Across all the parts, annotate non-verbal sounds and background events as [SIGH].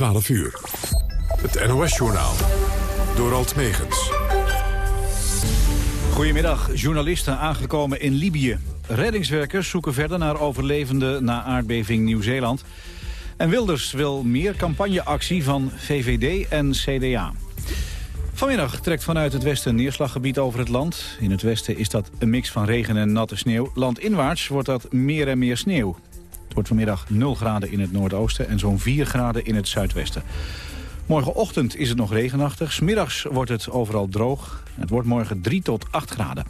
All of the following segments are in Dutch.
12 uur. Het NOS-journaal. Door Alt Megens. Goedemiddag. Journalisten aangekomen in Libië. Reddingswerkers zoeken verder naar overlevenden na aardbeving Nieuw-Zeeland. En Wilders wil meer campagneactie van VVD en CDA. Vanmiddag trekt vanuit het westen een neerslaggebied over het land. In het westen is dat een mix van regen en natte sneeuw. Landinwaarts wordt dat meer en meer sneeuw. Het wordt vanmiddag 0 graden in het noordoosten en zo'n 4 graden in het zuidwesten. Morgenochtend is het nog regenachtig. Smiddags wordt het overal droog. Het wordt morgen 3 tot 8 graden.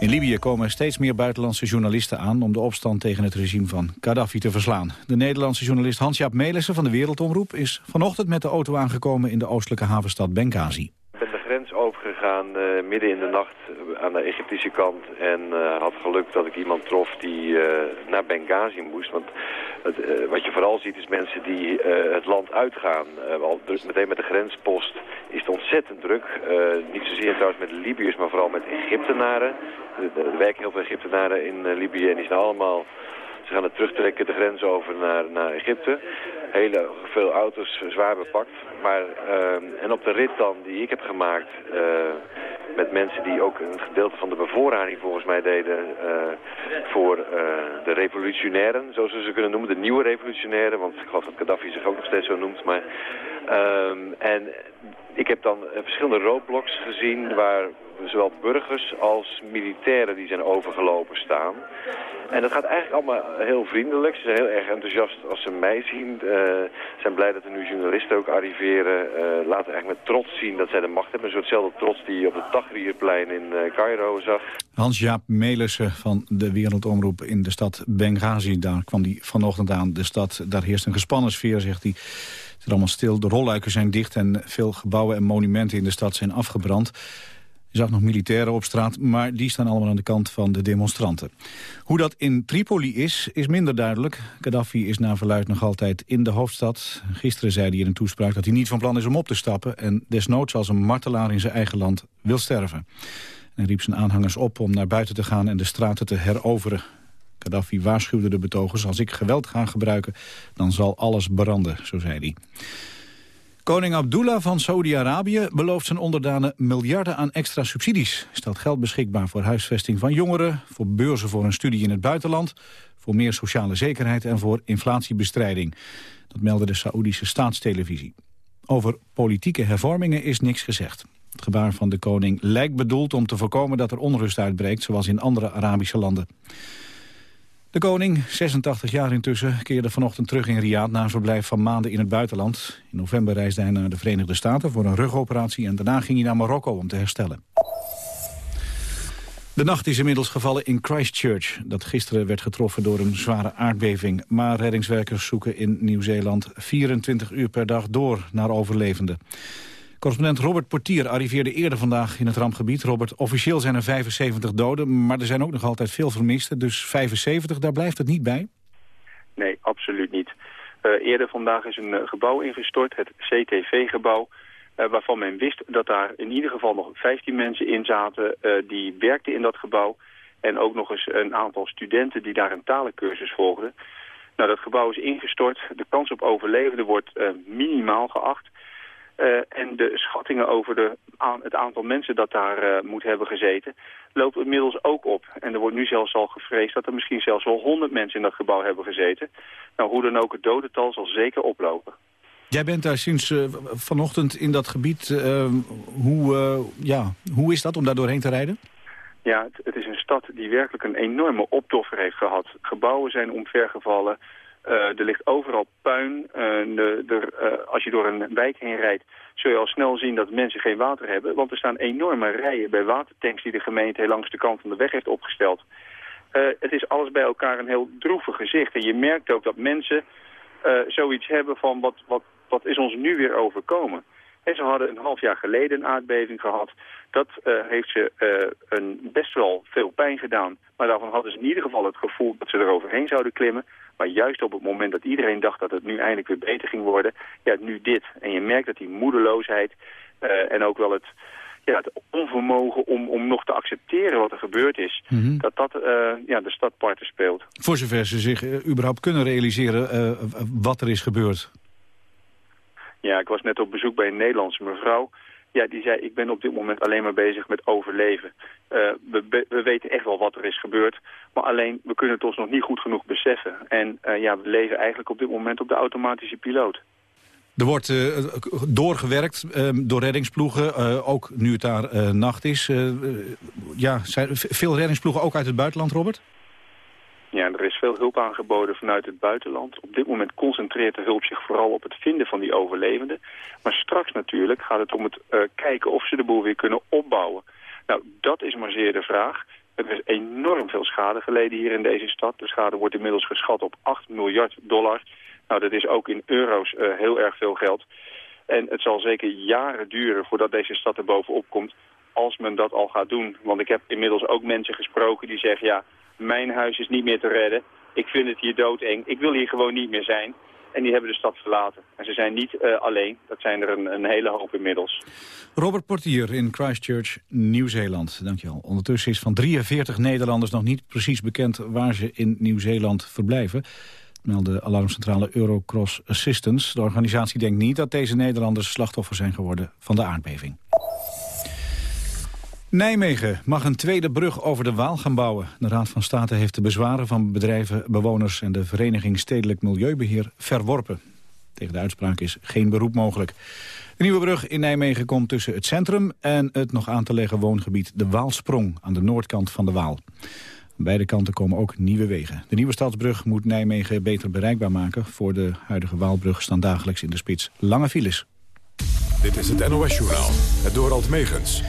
In Libië komen steeds meer buitenlandse journalisten aan... om de opstand tegen het regime van Gaddafi te verslaan. De Nederlandse journalist Hans-Jaap Melissen van de Wereldomroep... is vanochtend met de auto aangekomen in de oostelijke havenstad Benghazi. Overgegaan uh, midden in de nacht aan de Egyptische kant... en uh, had geluk dat ik iemand trof die uh, naar Benghazi moest. Want het, wat je vooral ziet is mensen die het land uitgaan. al dus meteen met de grenspost is het ontzettend druk. niet zozeer trouwens met Libiërs, maar vooral met Egyptenaren... Er werken heel veel Egyptenaren in Libië en die zijn allemaal... Ze gaan het terugtrekken de grens over naar, naar Egypte. Hele veel auto's zwaar bepakt. Maar, uh, en op de rit dan die ik heb gemaakt... Uh, met mensen die ook een gedeelte van de bevoorrading volgens mij deden... voor de revolutionairen, zoals we ze kunnen noemen. De nieuwe revolutionairen, want ik geloof dat Gaddafi zich ook nog steeds zo noemt. Maar, ehm, en ik heb dan verschillende roadblocks gezien waar zowel burgers als militairen die zijn overgelopen staan. En dat gaat eigenlijk allemaal heel vriendelijk. Ze zijn heel erg enthousiast als ze mij zien. Uh, zijn blij dat er nu journalisten ook arriveren. Uh, laten eigenlijk met trots zien dat zij de macht hebben. Een soortzelfde trots die je op het Tahrirplein in Cairo zag. Hans-Jaap Melissen van de Wereldomroep in de stad Benghazi. Daar kwam hij vanochtend aan. De stad, daar heerst een gespannen sfeer, zegt hij. Het is allemaal stil, de rolluiken zijn dicht en veel gebouwen en monumenten in de stad zijn afgebrand. Je zag nog militairen op straat, maar die staan allemaal aan de kant van de demonstranten. Hoe dat in Tripoli is, is minder duidelijk. Gaddafi is na verluid nog altijd in de hoofdstad. Gisteren zei hij in een toespraak dat hij niet van plan is om op te stappen... en desnoods als een martelaar in zijn eigen land wil sterven. En riep zijn aanhangers op om naar buiten te gaan en de straten te heroveren. Gaddafi waarschuwde de betogers, als ik geweld ga gebruiken, dan zal alles branden, zo zei hij. Koning Abdullah van Saudi-Arabië belooft zijn onderdanen miljarden aan extra subsidies. Stelt geld beschikbaar voor huisvesting van jongeren, voor beurzen voor een studie in het buitenland, voor meer sociale zekerheid en voor inflatiebestrijding. Dat meldde de Saoedische staatstelevisie. Over politieke hervormingen is niks gezegd. Het gebaar van de koning lijkt bedoeld om te voorkomen dat er onrust uitbreekt, zoals in andere Arabische landen. De koning, 86 jaar intussen, keerde vanochtend terug in Riyadh... na een verblijf van maanden in het buitenland. In november reisde hij naar de Verenigde Staten voor een rugoperatie... en daarna ging hij naar Marokko om te herstellen. De nacht is inmiddels gevallen in Christchurch... dat gisteren werd getroffen door een zware aardbeving. Maar reddingswerkers zoeken in Nieuw-Zeeland 24 uur per dag door naar overlevenden. Correspondent Robert Portier arriveerde eerder vandaag in het rampgebied. Robert, officieel zijn er 75 doden, maar er zijn ook nog altijd veel vermisten. Dus 75, daar blijft het niet bij? Nee, absoluut niet. Uh, eerder vandaag is een uh, gebouw ingestort, het CTV-gebouw... Uh, waarvan men wist dat daar in ieder geval nog 15 mensen in zaten... die werkten in dat gebouw. En ook nog eens een aantal studenten die daar een talencursus volgden. Nou, dat gebouw is ingestort. De kans op overlevenden wordt minimaal geacht. Uh, en de schattingen over de, aan, het aantal mensen dat daar uh, moet hebben gezeten... loopt inmiddels ook op. En er wordt nu zelfs al gevreesd dat er misschien zelfs wel 100 mensen in dat gebouw hebben gezeten. Nou, hoe dan ook, het dodental zal zeker oplopen. Jij bent daar sinds uh, vanochtend in dat gebied. hoe, ja, hoe is dat om daar doorheen te rijden? Ja, het, het, is een stad die werkelijk een enorme opdoffer heeft gehad. Gebouwen zijn omvergevallen, uh, er ligt overal puin. Uh, de, uh, als je door een wijk heen rijdt, zul je al snel zien dat mensen geen water hebben. Want er staan enorme rijen bij watertanks die de gemeente langs de kant van de weg heeft opgesteld. het is alles bij elkaar een heel droevig gezicht. En je merkt ook dat mensen zoiets hebben van wat, wat, wat is ons nu weer overkomen. En ze hadden een half jaar geleden een aardbeving gehad. Dat uh, heeft ze uh, een best wel veel pijn gedaan. Maar daarvan hadden ze in ieder geval het gevoel dat ze er overheen zouden klimmen. Maar juist op het moment dat iedereen dacht dat het nu eindelijk weer beter ging worden, ja, nu dit. En je merkt dat die moedeloosheid uh, en ook wel het, ja, het onvermogen om, om nog te accepteren wat er gebeurd is, mhm. dat dat ja, de stad parten speelt. Voor zover ze zich überhaupt kunnen realiseren wat er is gebeurd. Ja, ik was net op bezoek bij een Nederlandse mevrouw. Ja, die zei, ik ben op dit moment alleen maar bezig met overleven. Uh, we, we, weten echt wel wat er is gebeurd, maar alleen we kunnen het ons nog niet goed genoeg beseffen. En uh, ja, we leven eigenlijk op dit moment op de automatische piloot. Er wordt uh, doorgewerkt door reddingsploegen, ook nu het daar nacht is. ja, zijn veel reddingsploegen ook uit het buitenland, Robert? Ja, er is veel hulp aangeboden vanuit het buitenland. Op dit moment concentreert de hulp zich vooral op het vinden van die overlevenden. Maar straks natuurlijk gaat het om het uh, kijken of ze de boel weer kunnen opbouwen. Nou, dat is maar zeer de vraag. Er is enorm veel schade geleden hier in deze stad. De schade wordt inmiddels geschat op 8 miljard dollar. Nou, dat is ook in euro's uh, heel erg veel geld. En het zal zeker jaren duren voordat deze stad er bovenop komt als men dat al gaat doen. Want ik heb inmiddels ook mensen gesproken die zeggen... ja, mijn huis is niet meer te redden. Ik vind het hier doodeng. Ik wil hier gewoon niet meer zijn. En die hebben de stad verlaten. En ze zijn niet uh, alleen. Dat zijn er een, een, hele hoop inmiddels. Robert Portier in Christchurch, Nieuw-Zeeland. Dankjewel. Ondertussen is van 43 Nederlanders nog niet precies bekend waar ze in Nieuw-Zeeland verblijven. Meldde alarmcentrale Eurocross Assistance. De organisatie denkt niet dat deze Nederlanders slachtoffer zijn geworden van de aardbeving. Nijmegen mag een tweede brug over de Waal gaan bouwen. De Raad van State heeft de bezwaren van bedrijven, bewoners... en de Vereniging Stedelijk Milieubeheer verworpen. Tegen de uitspraak is geen beroep mogelijk. De nieuwe brug in Nijmegen komt tussen het centrum... en het nog aan te leggen woongebied de Waalsprong... aan de noordkant van de Waal. Aan beide kanten komen ook nieuwe wegen. De nieuwe stadsbrug moet Nijmegen beter bereikbaar maken. Voor de huidige Waalbrug staan dagelijks in de spits lange files. Dit is het NOS Journaal, het Dorald Megens.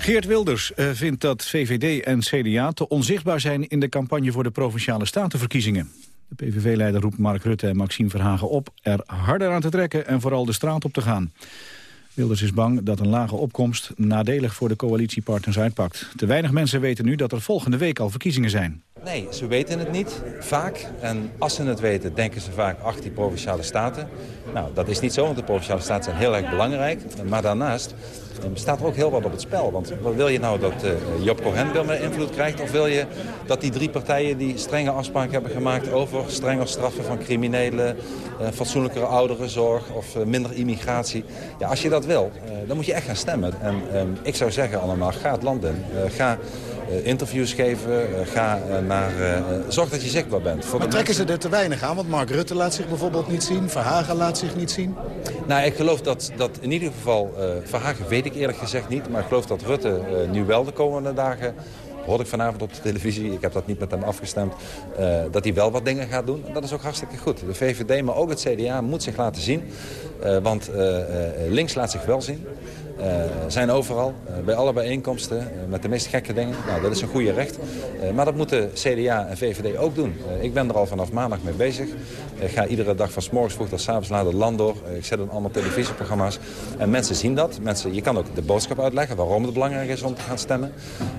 Geert Wilders uh, vindt dat VVD en CDA te onzichtbaar zijn in de campagne voor de Provinciale Statenverkiezingen. De PVV-leider roept Mark Rutte en Maxime Verhagen op er harder aan te trekken en vooral de straat op te gaan. Wilders is bang dat een lage opkomst nadelig voor de coalitiepartners uitpakt. Te weinig mensen weten nu dat er volgende week al verkiezingen zijn. Nee, ze weten het niet, vaak. En als ze het weten, denken ze vaak, ach, die Provinciale Staten. Nou, dat is niet zo, want de Provinciale Staten zijn heel erg belangrijk. Maar daarnaast staat er ook heel wat op het spel. Want wil je nou dat uh, Job Cohen veel meer invloed krijgt... of wil je dat die drie partijen die strenge afspraken hebben gemaakt... over strenger straffen van criminelen, uh, fatsoenlijkere ouderenzorg of uh, minder immigratie... Ja, als je dat wil, dan moet je echt gaan stemmen. En ehm, ik zou zeggen allemaal, ga het land in. ga interviews geven, ga naar... zorg dat je zichtbaar bent. Voor maar trekken ze er te weinig aan? Want Mark Rutte laat zich bijvoorbeeld niet zien, Verhagen laat zich niet zien. Nou, ik geloof dat, dat in ieder geval... Verhagen weet ik eerlijk gezegd niet. Maar ik geloof dat Rutte nu wel de komende dagen hoorde ik vanavond op de televisie, ik heb dat niet met hem afgestemd, uh, dat hij wel wat dingen gaat doen. En dat is ook hartstikke goed. De VVD, maar ook het CDA moet zich laten zien. Uh, want links laat zich wel zien. Uh, zijn overal, uh, bij alle bijeenkomsten, uh, met de meest gekke dingen. Nou, dat is een goede recht. maar dat moeten CDA en VVD ook doen. ik ben er al vanaf maandag mee bezig. Ik ga iedere dag van s morgens vroeg tot s avonds laat het land door. ik zet in allemaal televisieprogramma's. En mensen zien dat. Mensen, je kan ook de boodschap uitleggen waarom het belangrijk is om te gaan stemmen.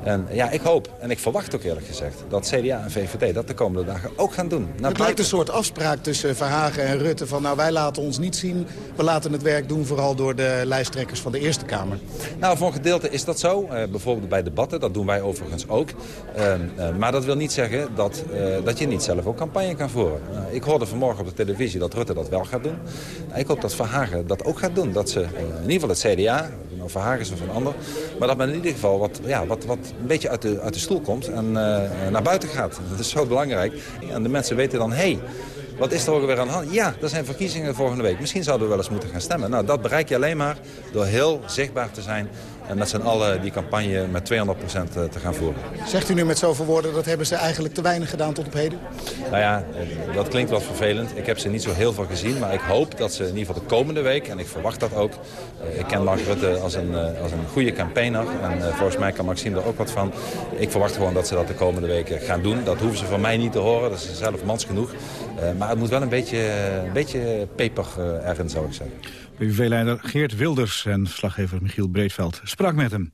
En ja, ik hoop, en ik verwacht ook eerlijk gezegd, dat CDA en VVD dat de komende dagen ook gaan doen. het lijkt een soort afspraak tussen Verhagen en Rutte van nou wij laten ons niet zien. We laten het werk doen vooral door de lijsttrekkers van de Eerste Kamer. Nou, voor een gedeelte is dat zo. Uh, bijvoorbeeld bij debatten, dat doen wij overigens ook. Uh, uh, maar dat wil niet zeggen dat, dat je niet zelf ook campagne kan voeren. ik hoorde vanmorgen op de televisie dat Rutte dat wel gaat doen. ik hoop dat Verhagen dat ook gaat doen. Dat ze in ieder geval het CDA, of Verhagen is of een ander... maar dat men in ieder geval wat, ja, wat, wat een beetje uit de, uit de stoel komt en naar buiten gaat. Dat is zo belangrijk. En de mensen weten dan, hé... Hey, wat is er ook weer aan de hand? Ja, er zijn verkiezingen volgende week. Misschien zouden we wel eens moeten gaan stemmen. Nou, dat bereik je alleen maar door heel zichtbaar te zijn en met z'n allen die campagne met 200% eh, te gaan voeren. Zegt u nu met zoveel woorden, dat hebben ze eigenlijk te weinig gedaan tot op heden? Nou ja, eh, dat klinkt wat vervelend. Ik heb ze niet zo heel veel gezien, maar ik hoop dat ze in ieder geval de komende week, en ik verwacht dat ook. Eh, ik ken Mark Rutte als een, als een goede campaigner en volgens mij kan Maxime er ook wat van. Ik verwacht gewoon dat ze dat de komende weken gaan doen. Dat hoeven ze van mij niet te horen, dat is zelf mans genoeg. maar het moet wel een beetje, een beetje peper erin, zou ik zeggen. PVV-leider Geert Wilders en verslaggever Michiel Breedveld sprak met hem.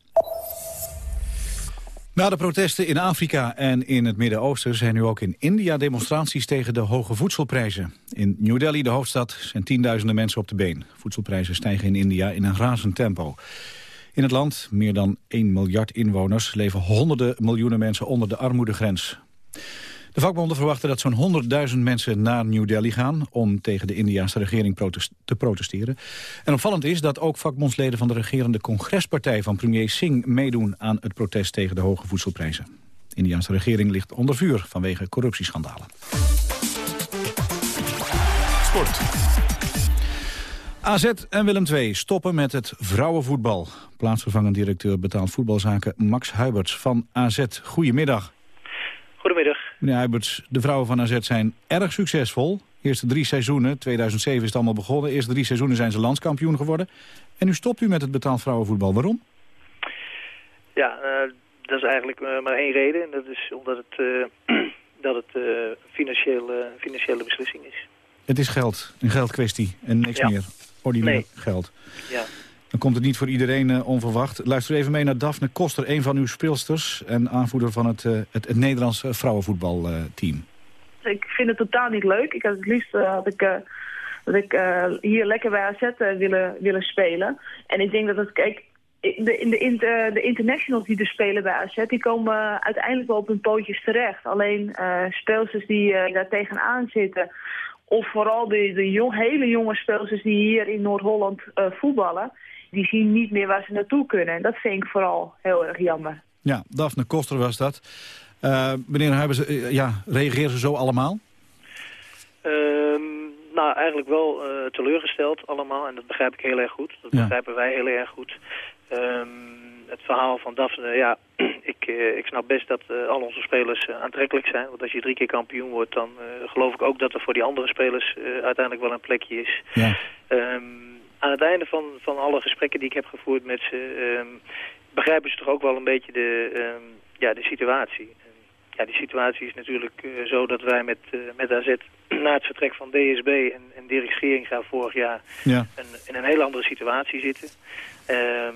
Na de protesten in Afrika en in het Midden-Oosten... zijn nu ook in India demonstraties tegen de hoge voedselprijzen. In New Delhi, de hoofdstad, zijn tienduizenden mensen op de been. Voedselprijzen stijgen in India in een razend tempo. In het land, meer dan 1 miljard inwoners, leven honderden miljoenen mensen onder de armoedegrens. De vakbonden verwachten dat zo'n 100.000 mensen naar New Delhi gaan... om tegen de Indiaanse regering te protesteren. En opvallend is dat ook vakbondsleden van de regerende congrespartij... van premier Singh meedoen aan het protest tegen de hoge voedselprijzen. De Indiaanse regering ligt onder vuur vanwege corruptieschandalen. Sport. AZ en Willem II stoppen met het vrouwenvoetbal. Plaatsvervangend directeur betaald voetbalzaken Max Huiberts van AZ. Goedemiddag. Goedemiddag. Meneer Huiberts, de vrouwen van AZ zijn erg succesvol. Eerste drie seizoenen, 2007 is het allemaal begonnen. Eerste drie seizoenen zijn ze landskampioen geworden. En nu stopt u met het betaald vrouwenvoetbal. Waarom? Ja, uh, dat is eigenlijk uh, maar één reden. En dat is omdat het, uh, [CLEARS THROAT] dat het financiële, financiële beslissing is. Het is geld, een geldkwestie en niks Ja. meer. Ordinair Nee. geld. Ja. Dan komt het niet voor iedereen eh, onverwacht. Luister even mee naar Daphne Koster, een van uw speelsters... en aanvoerder van het, eh, het, Nederlandse vrouwenvoetbalteam. Ik vind het totaal niet leuk. Ik had het liefst eh, had ik, eh, dat ik eh, hier lekker bij AZ eh, willen, willen spelen. En ik denk dat het, kijk, de, in de, de internationals die er spelen bij AZ, die komen eh, uiteindelijk wel op hun pootjes terecht. Alleen eh speelsters die eh, daar tegenaan zitten, of vooral de, de jong, hele jonge speelsters die hier in Noord-Holland eh, voetballen, die zien niet meer waar ze naartoe kunnen. En dat vind ik vooral heel erg jammer. Ja, Daphne Koster was dat. Eh, meneer Huibers, eh, ja, reageren ze zo allemaal? Ehm, nou, eigenlijk wel eh, teleurgesteld allemaal. En dat begrijp ik heel erg goed. Dat Ja. begrijpen wij heel erg goed. Ehm, het verhaal van Daphne, ja, [CLEARS THROAT] ik, ik snap best dat eh, al onze spelers aantrekkelijk zijn. Want als je drie keer kampioen wordt, dan eh, geloof ik ook dat er voor die andere spelers eh, uiteindelijk wel een plekje is. Ja. Ehm, aan het einde van, van alle gesprekken die ik heb gevoerd met ze... ehm, begrijpen ze toch ook wel een beetje de, ehm, ja, de situatie. Ja, die situatie is natuurlijk eh, zo dat wij met, eh, met AZ [CLEARS THROAT] na het vertrek van DSB en, en Dirk Scheringa vorig jaar Ja. een, in een hele andere situatie zitten. Ehm,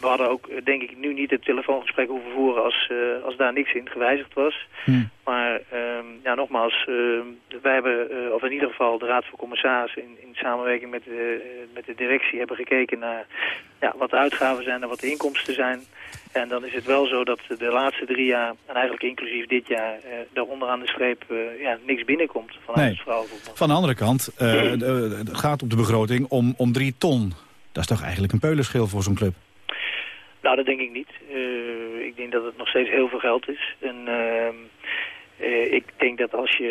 we hadden ook, eh, denk ik, nu niet het telefoongesprek hoeven voeren als, eh, als daar niks in gewijzigd was. Hm. Maar ehm, ja, nogmaals, ehm, wij hebben, eh, of in ieder geval de Raad van Commissarissen in, in samenwerking met de, met de directie hebben gekeken naar ja, wat de uitgaven zijn en wat de inkomsten zijn. En dan is het wel zo dat de laatste drie jaar, en eigenlijk inclusief dit jaar, eh daar onderaan de streep eh, ja, niks binnenkomt vanuit Nee. het vrouwenvoetbal. Van de andere kant, eh, het gaat op de begroting om, om drie ton. Dat is toch eigenlijk een peulenschil voor zo'n club? Nou, dat denk ik niet. Eh, ik denk dat het nog steeds heel veel geld is. En ehm, eh, ik denk dat als je,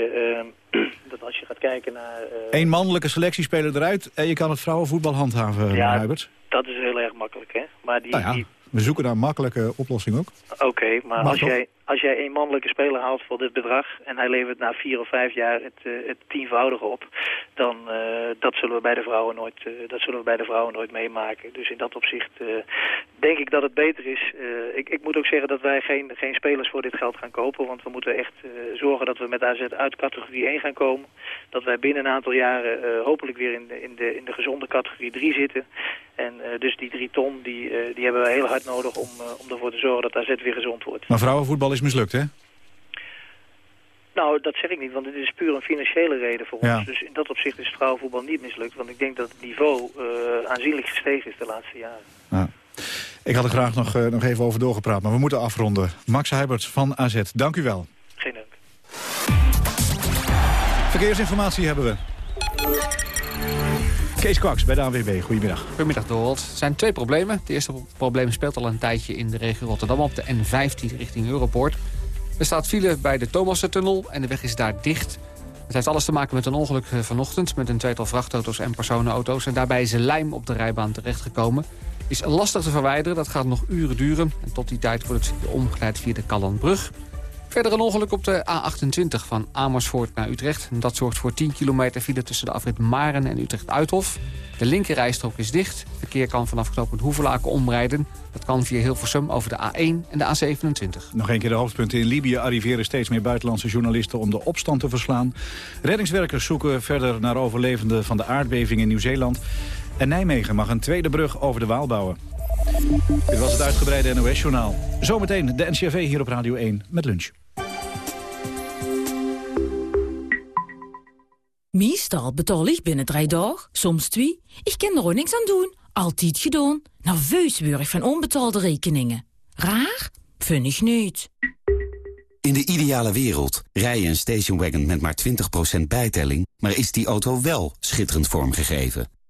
ehm, [CLEARS THROAT] dat als je gaat kijken naar... eh, Eén mannelijke selectiespeler eruit en je kan het vrouwenvoetbal handhaven, Ja. Huiberts. Dat is heel erg makkelijk, hè? Maar die, Nou ja, die, we zoeken naar een makkelijke oplossing ook. Oké, maar als toch? jij, als jij een mannelijke speler haalt voor dit bedrag... en hij levert na vier of vijf jaar het, eh, het tienvoudige op... dan eh, dat zullen we bij de vrouwen nooit, eh, dat zullen we bij de vrouwen nooit meemaken. Dus in dat opzicht denk ik dat het beter is. Ik, ik moet ook zeggen dat wij geen, geen spelers voor dit geld gaan kopen... want we moeten echt zorgen dat we met AZ uit categorie 1 gaan komen. Dat wij binnen een aantal jaren hopelijk weer in de, in, de, in de gezonde categorie 3 zitten... En dus die drie ton, die, die hebben wij heel hard nodig om, om ervoor te zorgen dat AZ weer gezond wordt. Maar vrouwenvoetbal is mislukt, hè? Nou, dat zeg ik niet, want dit is puur een financiële reden voor Ja. ons. Dus in dat opzicht is vrouwenvoetbal niet mislukt. Want ik denk dat het niveau eh, aanzienlijk gestegen is de laatste jaren. Ja. Ik had er graag nog, eh, nog even over doorgepraat, maar we moeten afronden. Max Huiberts van AZ, dank u wel. Geen dank. Verkeersinformatie hebben we. Kees Kwaks bij de ANWB, goedemiddag. Goedemiddag Dorot. Er zijn twee problemen. Het eerste probleem speelt al een tijdje in de regio Rotterdam op de N15 richting Europoort. Er staat file bij de Thomassentunnel en de weg is daar dicht. Het heeft alles te maken met een ongeluk eh, vanochtend met een tweetal vrachtauto's en personenauto's. En daarbij is lijm op de rijbaan terechtgekomen. Is lastig te verwijderen, dat gaat nog uren duren. En tot die tijd wordt het omgeleid via de Kallandbrug. Verder een ongeluk op de A28 van Amersfoort naar Utrecht. Dat zorgt voor 10 kilometer file tussen de afrit Maren en Utrecht-Uithof. De linkerrijstrook is dicht. Verkeer kan vanaf knooppunt Hoevelaken omrijden. Dat kan via Hilversum over de A1 en de A27. Nog een keer de hoofdpunten. In Libië arriveren steeds meer buitenlandse journalisten om de opstand te verslaan. Reddingswerkers zoeken verder naar overlevenden van de aardbeving in Nieuw-Zeeland. En Nijmegen mag een tweede brug over de Waal bouwen. Dit was het uitgebreide NOS-journaal. Zometeen de NCRV hier op Radio 1 met lunch. Meestal betaal ik binnen drie dagen, soms twee. Ik kan er ook niks aan doen. Altijd gedaan. Nerveus word van onbetaalde rekeningen. Raar? Vind ik niet. In de ideale wereld rij je een stationwagon met maar 20% bijtelling... maar is die auto wel schitterend vormgegeven?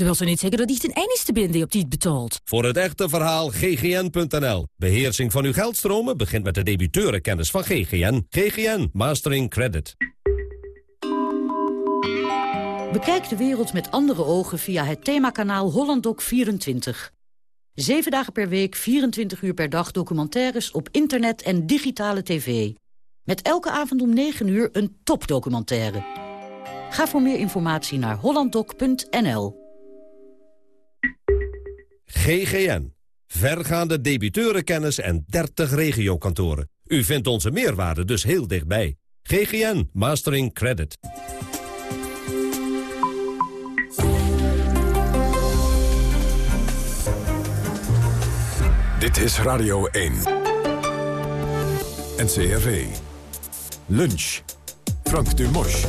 Dat wil zo niet zeggen dat ik ten enigste ben die op die het betaalt. Voor het echte verhaal ggn.nl. Beheersing van uw geldstromen begint met de debiteurenkennis van GGN. GGN Mastering Credit. Bekijk de wereld met andere ogen via het themakanaal HollandDoc24. Zeven dagen per week, 24 uur per dag documentaires op internet en digitale tv. Met elke avond om 9 uur een topdocumentaire. Ga voor meer informatie naar hollanddoc.nl. GGN. Vergaande debiteurenkennis en 30 regiokantoren. U vindt onze meerwaarde dus heel dichtbij. GGN Mastering Credit. Dit is Radio 1. NCRV. Lunch. Frank Dumos.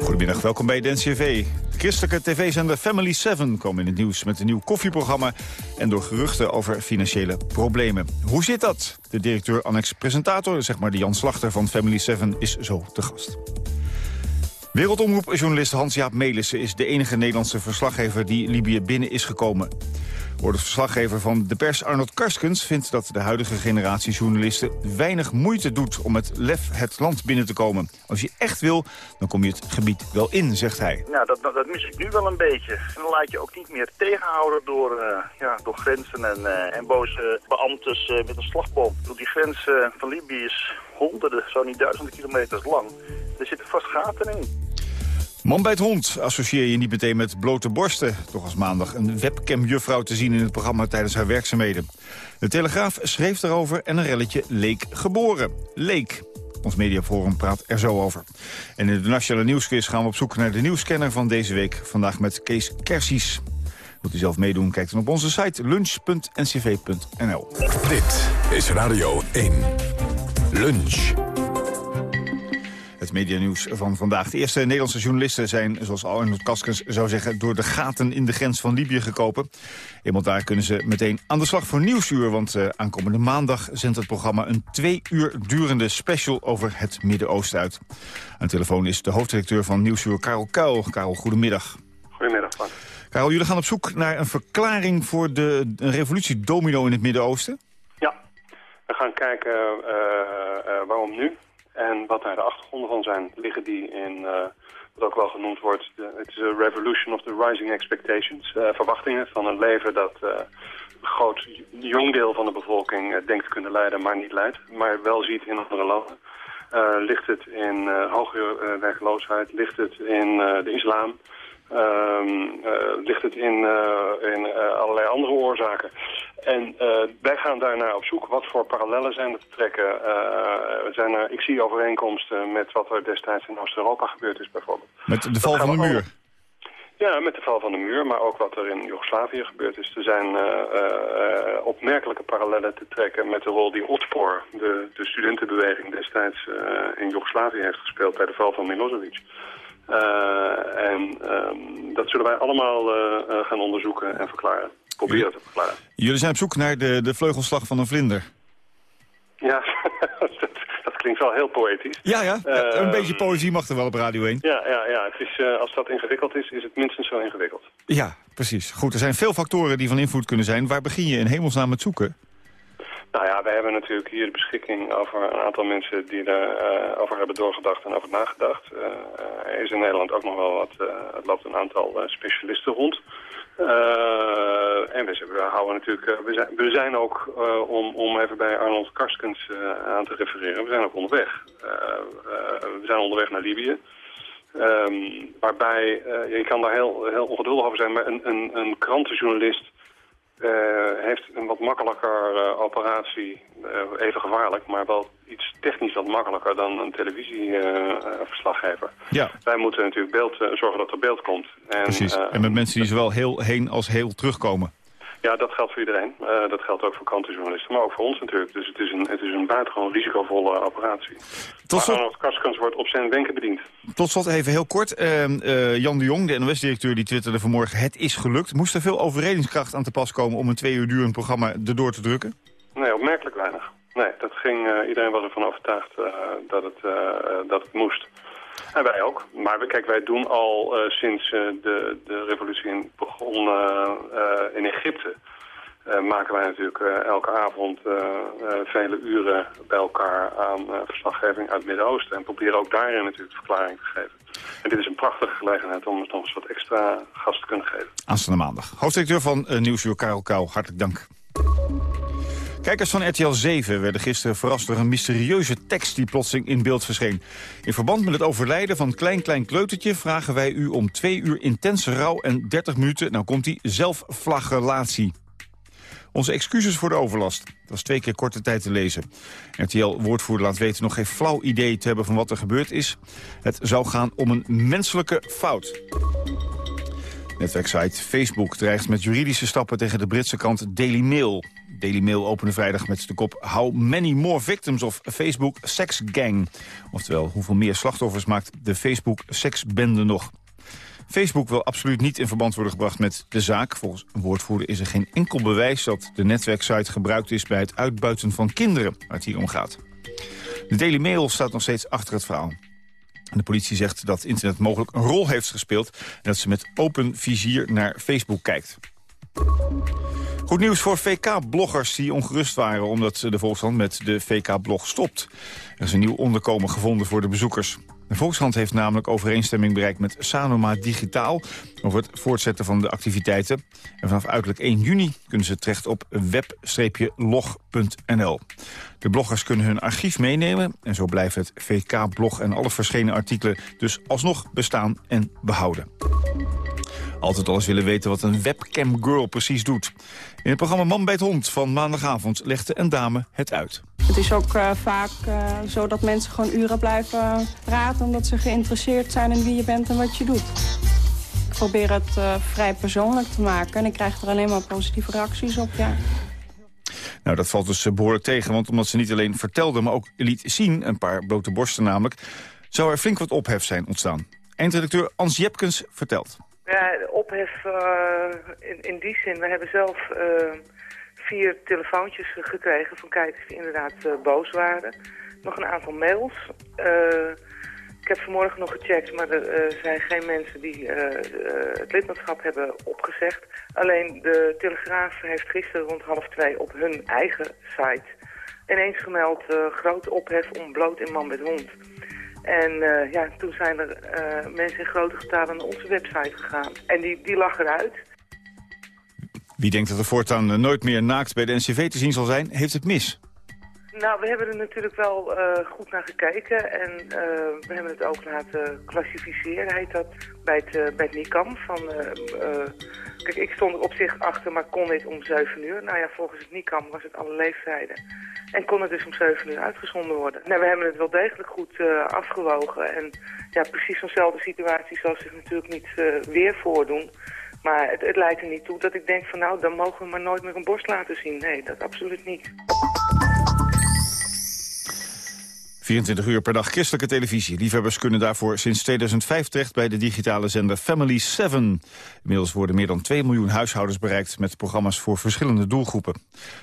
Goedemiddag, welkom bij de NCRV. Christelijke tv-zender Family 7 komen in het nieuws met een nieuw koffieprogramma... en door geruchten over financiële problemen. Hoe zit dat? De directeur annex-presentator, zeg maar de Jan Slachter van Family 7, is zo te gast. Wereldomroepjournalist Hans-Jaap Melissen is de enige Nederlandse verslaggever die Libië binnen is gekomen. De verslaggever van de pers Arnold Karskens vindt dat de huidige generatie journalisten weinig moeite doet om met lef het land binnen te komen. Als je echt wil, dan kom je het gebied wel in, zegt hij. Nou, dat, dat, mis ik nu wel een beetje. En dan laat je ook niet meer tegenhouden door, uh, ja, door grenzen en, uh, en boze beambtes uh, met een slagboom. Die grens van Libië is honderden, zo niet duizenden kilometers lang. Er zitten vast gaten in. Man bij het hond associeer je niet meteen met blote borsten. Toch als maandag een webcamjuffrouw te zien in het programma tijdens haar werkzaamheden. De Telegraaf schreef daarover en een relletje leek geboren. Leek. Ons mediaforum praat er zo over. En in de Nationale Nieuwsquiz gaan we op zoek naar de nieuwscanner van deze week. Vandaag met Kees Kersies. Wilt u zelf meedoen, kijk dan op onze site lunch.ncv.nl. Dit is Radio 1. Lunch. Het medianieuws van vandaag. De eerste Nederlandse journalisten zijn, zoals Arnold Kaskens zou zeggen... door de gaten in de grens van Libië gekopen. Eenmaal daar kunnen ze meteen aan de slag voor Nieuwsuur... want uh, aankomende maandag zendt het programma een twee uur durende special... over het Midden-Oosten uit. Aan de telefoon is de hoofddirecteur van Nieuwsuur, Karel Kuil. Karel, goedemiddag. Goedemiddag, Frank. Karel, jullie gaan op zoek naar een verklaring... voor de revolutie domino in het Midden-Oosten? Ja, we gaan kijken uh, uh, waarom nu... En wat daar de achtergronden van zijn, liggen die in uh, wat ook wel genoemd wordt... het is een revolution of the rising expectations. Uh, verwachtingen van een leven dat uh, een groot jong deel van de bevolking denkt kunnen leiden, maar niet leidt. Maar wel ziet in andere landen. ligt het in hogere werkloosheid, ligt het in de islam... Um, ligt het in, uh, in uh, allerlei andere oorzaken. En wij gaan daarnaar op zoek. Wat voor parallellen zijn er te trekken? zijn er, ik zie overeenkomsten met wat er destijds in Oost-Europa gebeurd is bijvoorbeeld. Met de val van de muur? Ja, met de val van de muur, maar ook wat er in Joegoslavië gebeurd is. Er zijn uh, opmerkelijke parallellen te trekken met de rol die Otpor, de, de studentenbeweging destijds in Joegoslavië heeft gespeeld bij de val van Milosevic. Uh, en um, dat zullen wij allemaal uh, gaan onderzoeken en verklaren. Proberen te verklaren. Jullie zijn op zoek naar de, de vleugelslag van een vlinder. Ja, [LAUGHS] dat, dat, klinkt wel heel poëtisch. Ja, ja. Een beetje poëzie mag er wel op Radio 1. Ja, ja, ja. Het is, als dat ingewikkeld is, is het minstens zo ingewikkeld. Ja, precies. Goed, er zijn veel factoren die van invloed kunnen zijn. Waar begin je in hemelsnaam met zoeken? Nou ja, wij hebben natuurlijk hier de beschikking over een aantal mensen die erover uh, over hebben doorgedacht en over nagedacht. Uh, er is in Nederland ook nog wel wat, het loopt een aantal specialisten rond. en we, we, houden natuurlijk, we, zijn, we zijn ook, om, om even bij Arnold Karskens aan te refereren, we zijn ook onderweg. we zijn onderweg naar Libië. Um, waarbij, je kan daar heel, heel ongeduldig over zijn, maar een, een, een krantenjournalist heeft een wat makkelijker uh, operatie. Uh, even gevaarlijk, maar wel iets technisch wat makkelijker dan een televisieverslaggever. ja. Wij moeten natuurlijk beeld, zorgen dat er beeld komt. En, Precies, en met mensen die zowel heel heen als heel terugkomen. Ja, dat geldt voor iedereen. Uh, dat geldt ook voor krantenjournalisten, maar ook voor ons natuurlijk. Dus het is een, het is een buitengewoon risicovolle operatie. Tot slot... Wordt op zijn wenken bediend. Tot slot even heel kort. Uh, uh, Jan de Jong, de NOS-directeur, die twitterde vanmorgen... het is gelukt. Moest er veel overredingskracht aan te pas komen... om een twee uur durend programma erdoor te drukken? Nee, opmerkelijk weinig. Nee, dat ging, iedereen was ervan overtuigd dat, het, dat het moest. En wij ook. Maar kijk, wij doen al uh, sinds uh, de, de revolutie begon uh, in Egypte... maken wij natuurlijk elke avond vele uren bij elkaar aan verslaggeving uit het Midden-Oosten. En proberen ook daarin natuurlijk verklaring te geven. En dit is een prachtige gelegenheid om nog eens wat extra gas te kunnen geven. Aanstaande maandag. Hoofddirecteur van Nieuwsuur, Karel Kou, hartelijk dank. Kijkers van RTL 7 werden gisteren verrast door een mysterieuze tekst die plotseling in beeld verscheen. In verband met het overlijden van Klein Klein Kleutertje vragen wij u om twee uur intense rouw en 30 minuten, nou komt die, zelfflagellatie. Onze excuses voor de overlast. Dat was twee keer korte tijd te lezen. RTL-woordvoerder laat weten nog geen flauw idee te hebben van wat er gebeurd is. Het zou gaan om een menselijke fout. Netwerksite Facebook dreigt met juridische stappen tegen de Britse krant Daily Mail. Daily Mail opende vrijdag met de kop How many more victims of Facebook sex gang? Oftewel, hoeveel meer slachtoffers maakt de Facebook seksbende nog? Facebook wil absoluut niet in verband worden gebracht met de zaak. Volgens een woordvoerder is er geen enkel bewijs dat de netwerksite gebruikt is bij het uitbuiten van kinderen waar het hier om gaat. De Daily Mail staat nog steeds achter het verhaal. De politie zegt dat internet mogelijk een rol heeft gespeeld... en dat ze met open vizier naar Facebook kijkt. Goed nieuws voor VK-bloggers die ongerust waren... omdat de Volkskrant met de VK-blog stopt. Er is een nieuw onderkomen gevonden voor de bezoekers. De Volkskrant heeft namelijk overeenstemming bereikt met Sanoma Digitaal... over het voortzetten van de activiteiten. En vanaf uiterlijk 1 juni kunnen ze terecht op web-log.nl. De bloggers kunnen hun archief meenemen... en zo blijft het VK-blog en alle verschenen artikelen dus alsnog bestaan en behouden. Altijd al eens willen weten wat een webcam girl precies doet. In het programma Man bij het Hond van maandagavond legde een dame het uit. Het is ook uh, vaak uh, zo dat mensen gewoon uren blijven praten... omdat ze geïnteresseerd zijn in wie je bent en wat je doet. Ik probeer het uh, vrij persoonlijk te maken en ik krijg er alleen maar positieve reacties op, ja. Nou, dat valt dus behoorlijk tegen, want omdat ze niet alleen vertelde... maar ook liet zien, een paar blote borsten namelijk... zou er flink wat ophef zijn ontstaan. Eindredacteur Ans Jepkens vertelt. Ja, ophef uh, in, in die zin. We hebben zelf uh, vier telefoontjes gekregen van kijkers die inderdaad uh, boos waren. Nog een aantal mails. ik heb vanmorgen nog gecheckt, maar er zijn geen mensen die het lidmaatschap hebben opgezegd. Alleen de Telegraaf heeft gisteren rond half twee op hun eigen site ineens gemeld grote ophef om bloot in man met hond. En uh, ja, toen zijn er uh, mensen in grote getalen naar onze website gegaan. En die, die lag eruit. Wie denkt dat er voortaan uh, nooit meer naakt bij de NCV te zien zal zijn, heeft het mis. Nou, we hebben er natuurlijk wel uh, goed naar gekeken en uh, we hebben het ook laten klassificeren, heet dat, bij het, uh, bij NICAM. Van, kijk, ik stond er op zich achter, maar kon dit om 7 uur? Nou ja, volgens het NICAM was het alle leeftijden. En kon het dus om 7 uur uitgezonden worden. Nou, we hebben het wel degelijk goed afgewogen en ja, precies zo'nzelfde situatie zal zich natuurlijk niet weer voordoen. Maar het, het lijkt er niet toe dat ik denk van nou, dan mogen we maar nooit meer een borst laten zien. Nee, dat absoluut niet. 24 uur per dag christelijke televisie. Liefhebbers kunnen daarvoor sinds 2005 terecht bij de digitale zender Family 7. Inmiddels worden meer dan 2 miljoen huishoudens bereikt... met programma's voor verschillende doelgroepen.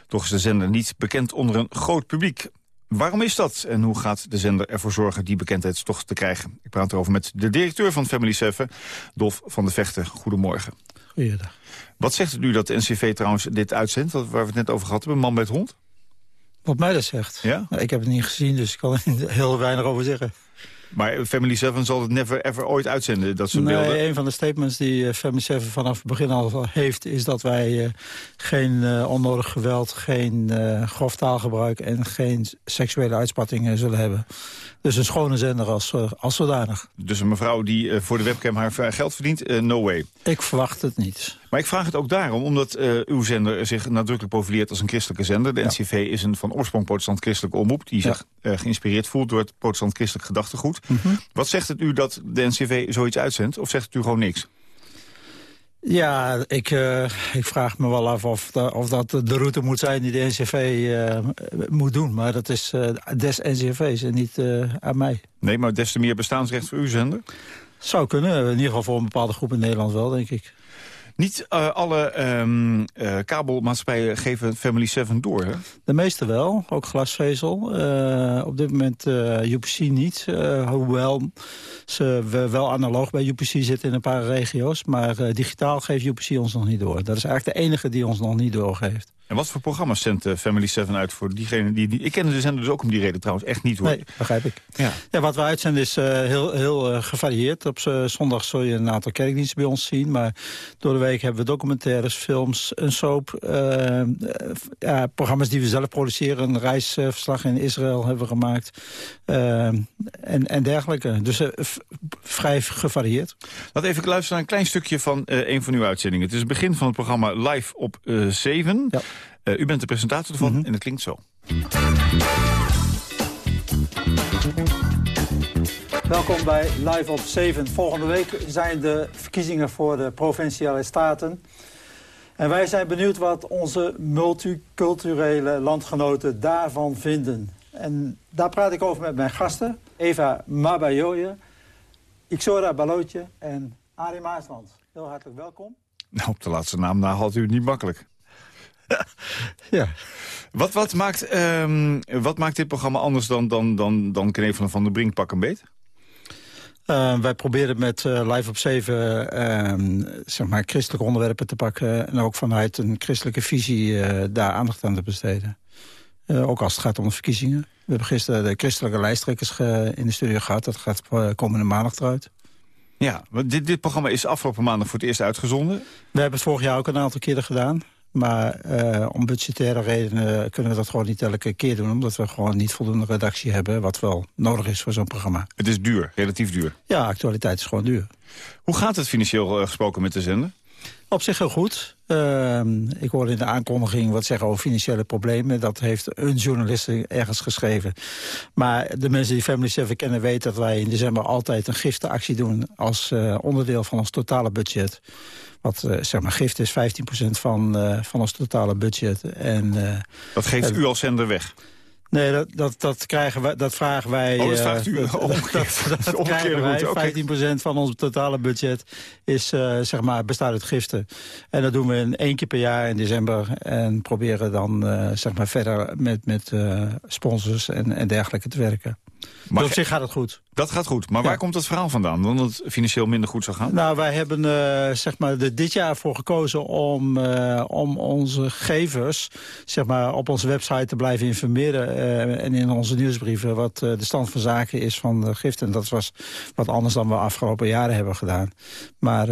Toch is de zender niet bekend onder een groot publiek. Waarom is dat en hoe gaat de zender ervoor zorgen die bekendheid toch te krijgen? Ik praat erover met de directeur van Family 7, Dolf van de Vechten. Goedemorgen. Goeiedag. Wat zegt het nu dat de NCV trouwens dit uitzendt, waar we het net over gehad hebben, man met hond? Wat mij dat zegt? Ja? Nou, ik heb het niet gezien, dus ik kan er heel weinig over zeggen. Maar Family 7 zal het never ever ooit uitzenden, dat soort nee, beelden? een van de statements die uh, Family 7 vanaf het begin al heeft... is dat wij uh, geen uh, onnodig geweld, geen grof taalgebruik... en geen seksuele uitspattingen zullen hebben. Dus een schone zender als, als zodanig. Dus een mevrouw die voor de webcam haar geld verdient, no way? Ik verwacht het niet. Maar ik vraag het ook daarom, omdat uh, uw zender zich nadrukkelijk profileert als een christelijke zender. De NCV is een van oorsprong protestant-christelijke omroep... die zich uh, geïnspireerd voelt door het protestant-christelijk gedachtegoed. Mhm. Wat zegt het u dat de NCV zoiets uitzendt, of zegt het u gewoon niks? Ja, ik, uh, ik vraag me wel af of, of dat de route moet zijn die de NCV uh, moet doen. Maar dat is uh, des NCV's en niet aan mij. Nee, maar des te meer bestaansrecht voor uw zender? Zou kunnen, in ieder geval voor een bepaalde groep in Nederland wel, denk ik. Niet uh, alle um, uh, kabelmaatschappijen geven Family 7 door, hè? De meeste wel, ook glasvezel. Uh, op dit moment UPC niet. hoewel ze wel analoog bij UPC zitten in een paar regio's. Maar digitaal geeft UPC ons nog niet door. Dat is eigenlijk de enige die ons nog niet doorgeeft. En wat voor programma's zendt Family 7 uit voor diegenen die, die... Ik ken de zender dus ook om die reden trouwens echt niet hoor. Nee, begrijp ik. Ja. ja wat we uitzenden is heel, heel gevarieerd. Op zondag zul je een aantal kerkdiensten bij ons zien. Maar door de week hebben we documentaires, films, een soap. ja, programma's die we zelf produceren. Een reisverslag in Israël hebben we gemaakt. en, en dergelijke. Dus vrij gevarieerd. Laat even luisteren naar een klein stukje van een van uw uitzendingen. Het is het begin van het programma Live op 7. Ja. U bent de presentator ervan mm -hmm. en het klinkt zo. Welkom bij Live op 7. Volgende week zijn de verkiezingen voor de provinciale staten. En wij zijn benieuwd wat onze multiculturele landgenoten daarvan vinden. En daar praat ik over met mijn gasten. Eva Mabayoye, Ixora Balootje en Arie Maasland. Heel hartelijk welkom. Nou, op de laatste naam na had u het niet makkelijk. [LAUGHS] ja. Wat, wat, maakt, um, wat maakt dit programma anders dan, dan, dan, dan Knevelen van de Brink pak een beet? Uh, wij proberen met uh, Live op 7 uh, zeg maar christelijke onderwerpen te pakken... en ook vanuit een christelijke visie eh, daar aandacht aan te besteden. Eh, ook als het gaat om de verkiezingen. We hebben gisteren de christelijke lijsttrekkers in de studio gehad. Dat gaat komende maandag eruit. Ja, dit, dit programma is afgelopen maandag voor het eerst uitgezonden. We hebben het vorig jaar ook een aantal keren gedaan. Maar uh, om budgettaire redenen kunnen we dat gewoon niet elke keer doen... omdat we gewoon niet voldoende redactie hebben... wat wel nodig is voor zo'n programma. Het is duur, relatief duur. Ja, actualiteit is gewoon duur. Hoe gaat het financieel uh, gesproken met de zender? Op zich heel goed. Uh, ik hoorde in de aankondiging wat zeggen over financiële problemen. Dat heeft een journalist ergens geschreven. Maar de mensen die Family 7 kennen weten dat wij in december altijd een giftenactie doen... als uh, onderdeel van ons totale budget. Wat uh, zeg maar gift is 15% van, uh, van ons totale budget. En, dat geeft u als zender weg? Nee, dat, dat, dat, krijgen wij, dat vragen wij... Oh, dat vraagt u uh, [LAUGHS] dat, dat, [LAUGHS] dat krijgen wij. Okay. 15% van ons totale budget is, uh, zeg maar, bestaat uit giften. En dat doen we in één keer per jaar in december. En proberen dan uh, zeg maar verder met, met sponsors en, en dergelijke te werken. Maar op zich gaat het goed. Dat gaat goed. Maar waar komt dat verhaal vandaan? Dat het financieel minder goed zou gaan? Nou, wij hebben uh, zeg maar dit jaar voor gekozen om, uh, om onze gevers zeg maar, op onze website te blijven informeren. Uh, en in onze nieuwsbrieven wat de stand van zaken is van de gift. En dat was wat anders dan we afgelopen jaren hebben gedaan. Maar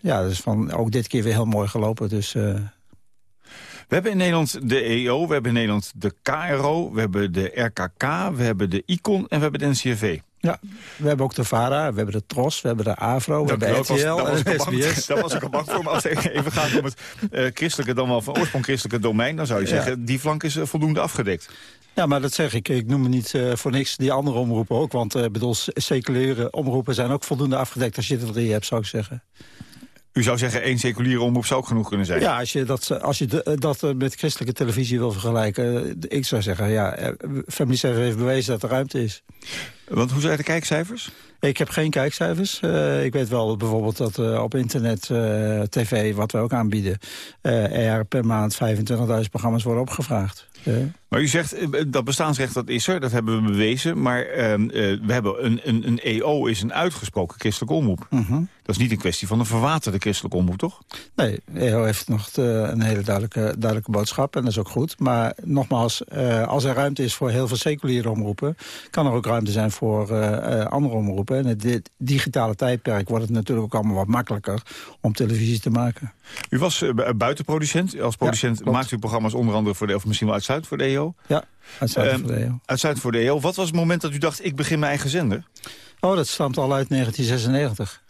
ja, dat is van, ook dit keer weer heel mooi gelopen. Dus we hebben in Nederland de EO, we hebben in Nederland de KRO, we hebben de RKK, we hebben de ICON en we hebben de NCRV. Ja, we hebben ook de VARA, we hebben de TROS, we hebben de AVRO, we hebben RTL en de SBS. Daar was ik al bang voor, maar als het even gaat om het uh, christelijke, dan wel van oorsprong christelijke domein... dan zou je zeggen, die flank is uh, voldoende afgedekt. Ja, maar dat zeg ik. Ik noem me niet uh, voor niks die andere omroepen ook. Want bedoel, seculiere omroepen zijn ook voldoende afgedekt... als je er drie hebt, zou ik zeggen. U zou zeggen, één seculiere omroep zou ook genoeg kunnen zijn? Ja, als je dat, als je dat eh, met christelijke televisie wil vergelijken... Eh, ik zou zeggen, ja, eh, Family 7 heeft bewezen dat er ruimte is. Want hoe zijn de kijkcijfers? Ik heb geen kijkcijfers. Uh, ik weet wel bijvoorbeeld dat uh, op internet uh, tv, wat we ook aanbieden... er per maand 25.000 programma's worden opgevraagd. Maar u zegt, dat bestaansrecht dat is er, dat hebben we bewezen. Maar ehm, we hebben een, een, een EO is een uitgesproken christelijke omroep. -huh. Dat is niet een kwestie van een verwaterde christelijke omroep, toch? Nee, EO heeft nog een hele duidelijke, duidelijke boodschap en dat is ook goed. Maar nogmaals, als er ruimte is voor heel veel seculiere omroepen... kan er ook ruimte zijn voor andere omroepen. En in dit digitale tijdperk wordt het natuurlijk ook allemaal wat makkelijker om televisie te maken. U was uh, buitenproducent. Als producent ja, maakt u programma's onder andere voor de, of misschien wel uit Zuid voor de EO? Ja, uit Zuid voor de EO. Uit Zuid voor de EO. Wat was het moment dat u dacht, ik begin mijn eigen zender? Oh, dat stamt al uit 1996.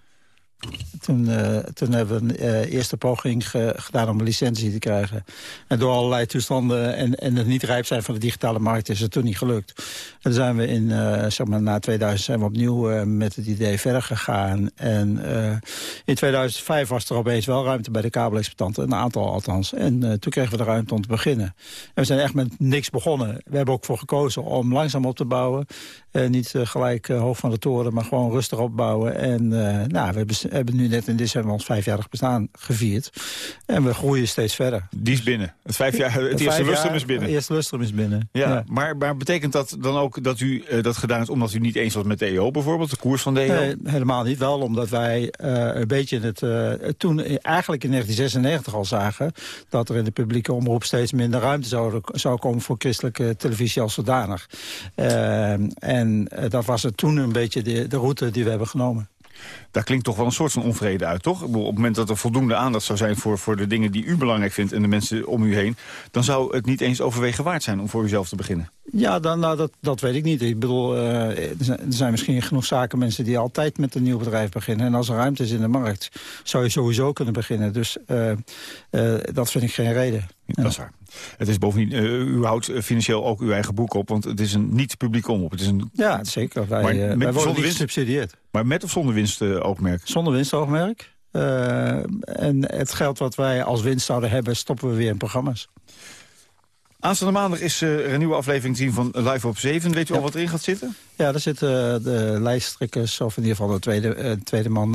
Toen, uh, toen hebben we een uh, eerste poging ge gedaan om een licentie te krijgen. En door allerlei toestanden en, en het niet rijp zijn van de digitale markt is het toen niet gelukt. En zijn we in, uh, zeg maar, na 2000 zijn we opnieuw met het idee verder gegaan. En in 2005 was er opeens wel ruimte bij de kabelexploitanten, een aantal althans. En toen kregen we de ruimte om te beginnen. En we zijn echt met niks begonnen. We hebben ook voor gekozen om langzaam op te bouwen. niet gelijk hoog van de toren, maar gewoon rustig opbouwen. En nou, we hebben, hebben nu net in december ons vijfjarig bestaan gevierd. En we groeien steeds verder. Die is binnen. Het, vijf jaar, het, eerste lustrum is binnen. Het eerste lustrum is binnen. Ja, Maar, maar betekent dat dan ook dat u uh, dat gedaan heeft omdat u niet eens was met de EO bijvoorbeeld? De koers van de EO? Nee, helemaal niet. Wel omdat wij uh, een beetje het uh, toen eigenlijk in 1996 al zagen... dat er in de publieke omroep steeds minder ruimte zou, zou komen voor christelijke televisie als zodanig. en dat was het toen een beetje de, de route die we hebben genomen. Daar klinkt toch wel een soort van onvrede uit, toch? op het moment dat er voldoende aandacht zou zijn voor, voor de dingen die u belangrijk vindt... en de mensen om u heen, dan zou het niet eens overwegen waard zijn om voor uzelf te beginnen. Ja, dan, nou, dat, dat weet ik niet. Ik bedoel, uh, er zijn misschien genoeg zaken mensen die altijd met een nieuw bedrijf beginnen. En als er ruimte is in de markt, zou je sowieso kunnen beginnen. Dus uh, uh, dat vind ik geen reden. Dat is waar. Het is bovendien, u houdt financieel ook uw eigen boek op, want het is een niet-publiek omroep. Het is een... Ja, zeker. Wij, maar wij worden niet gesubsidieerd. Maar met of zonder winstoogmerk? Zonder winstoogmerk. en het geld wat wij als winst zouden hebben, stoppen we weer in programma's. Aanstaande maandag is uh, er een nieuwe aflevering te zien van Live op 7. Weet u al wat erin gaat zitten? Ja, daar zitten uh, de lijsttrekkers, of in ieder geval de tweede, uh, tweede man,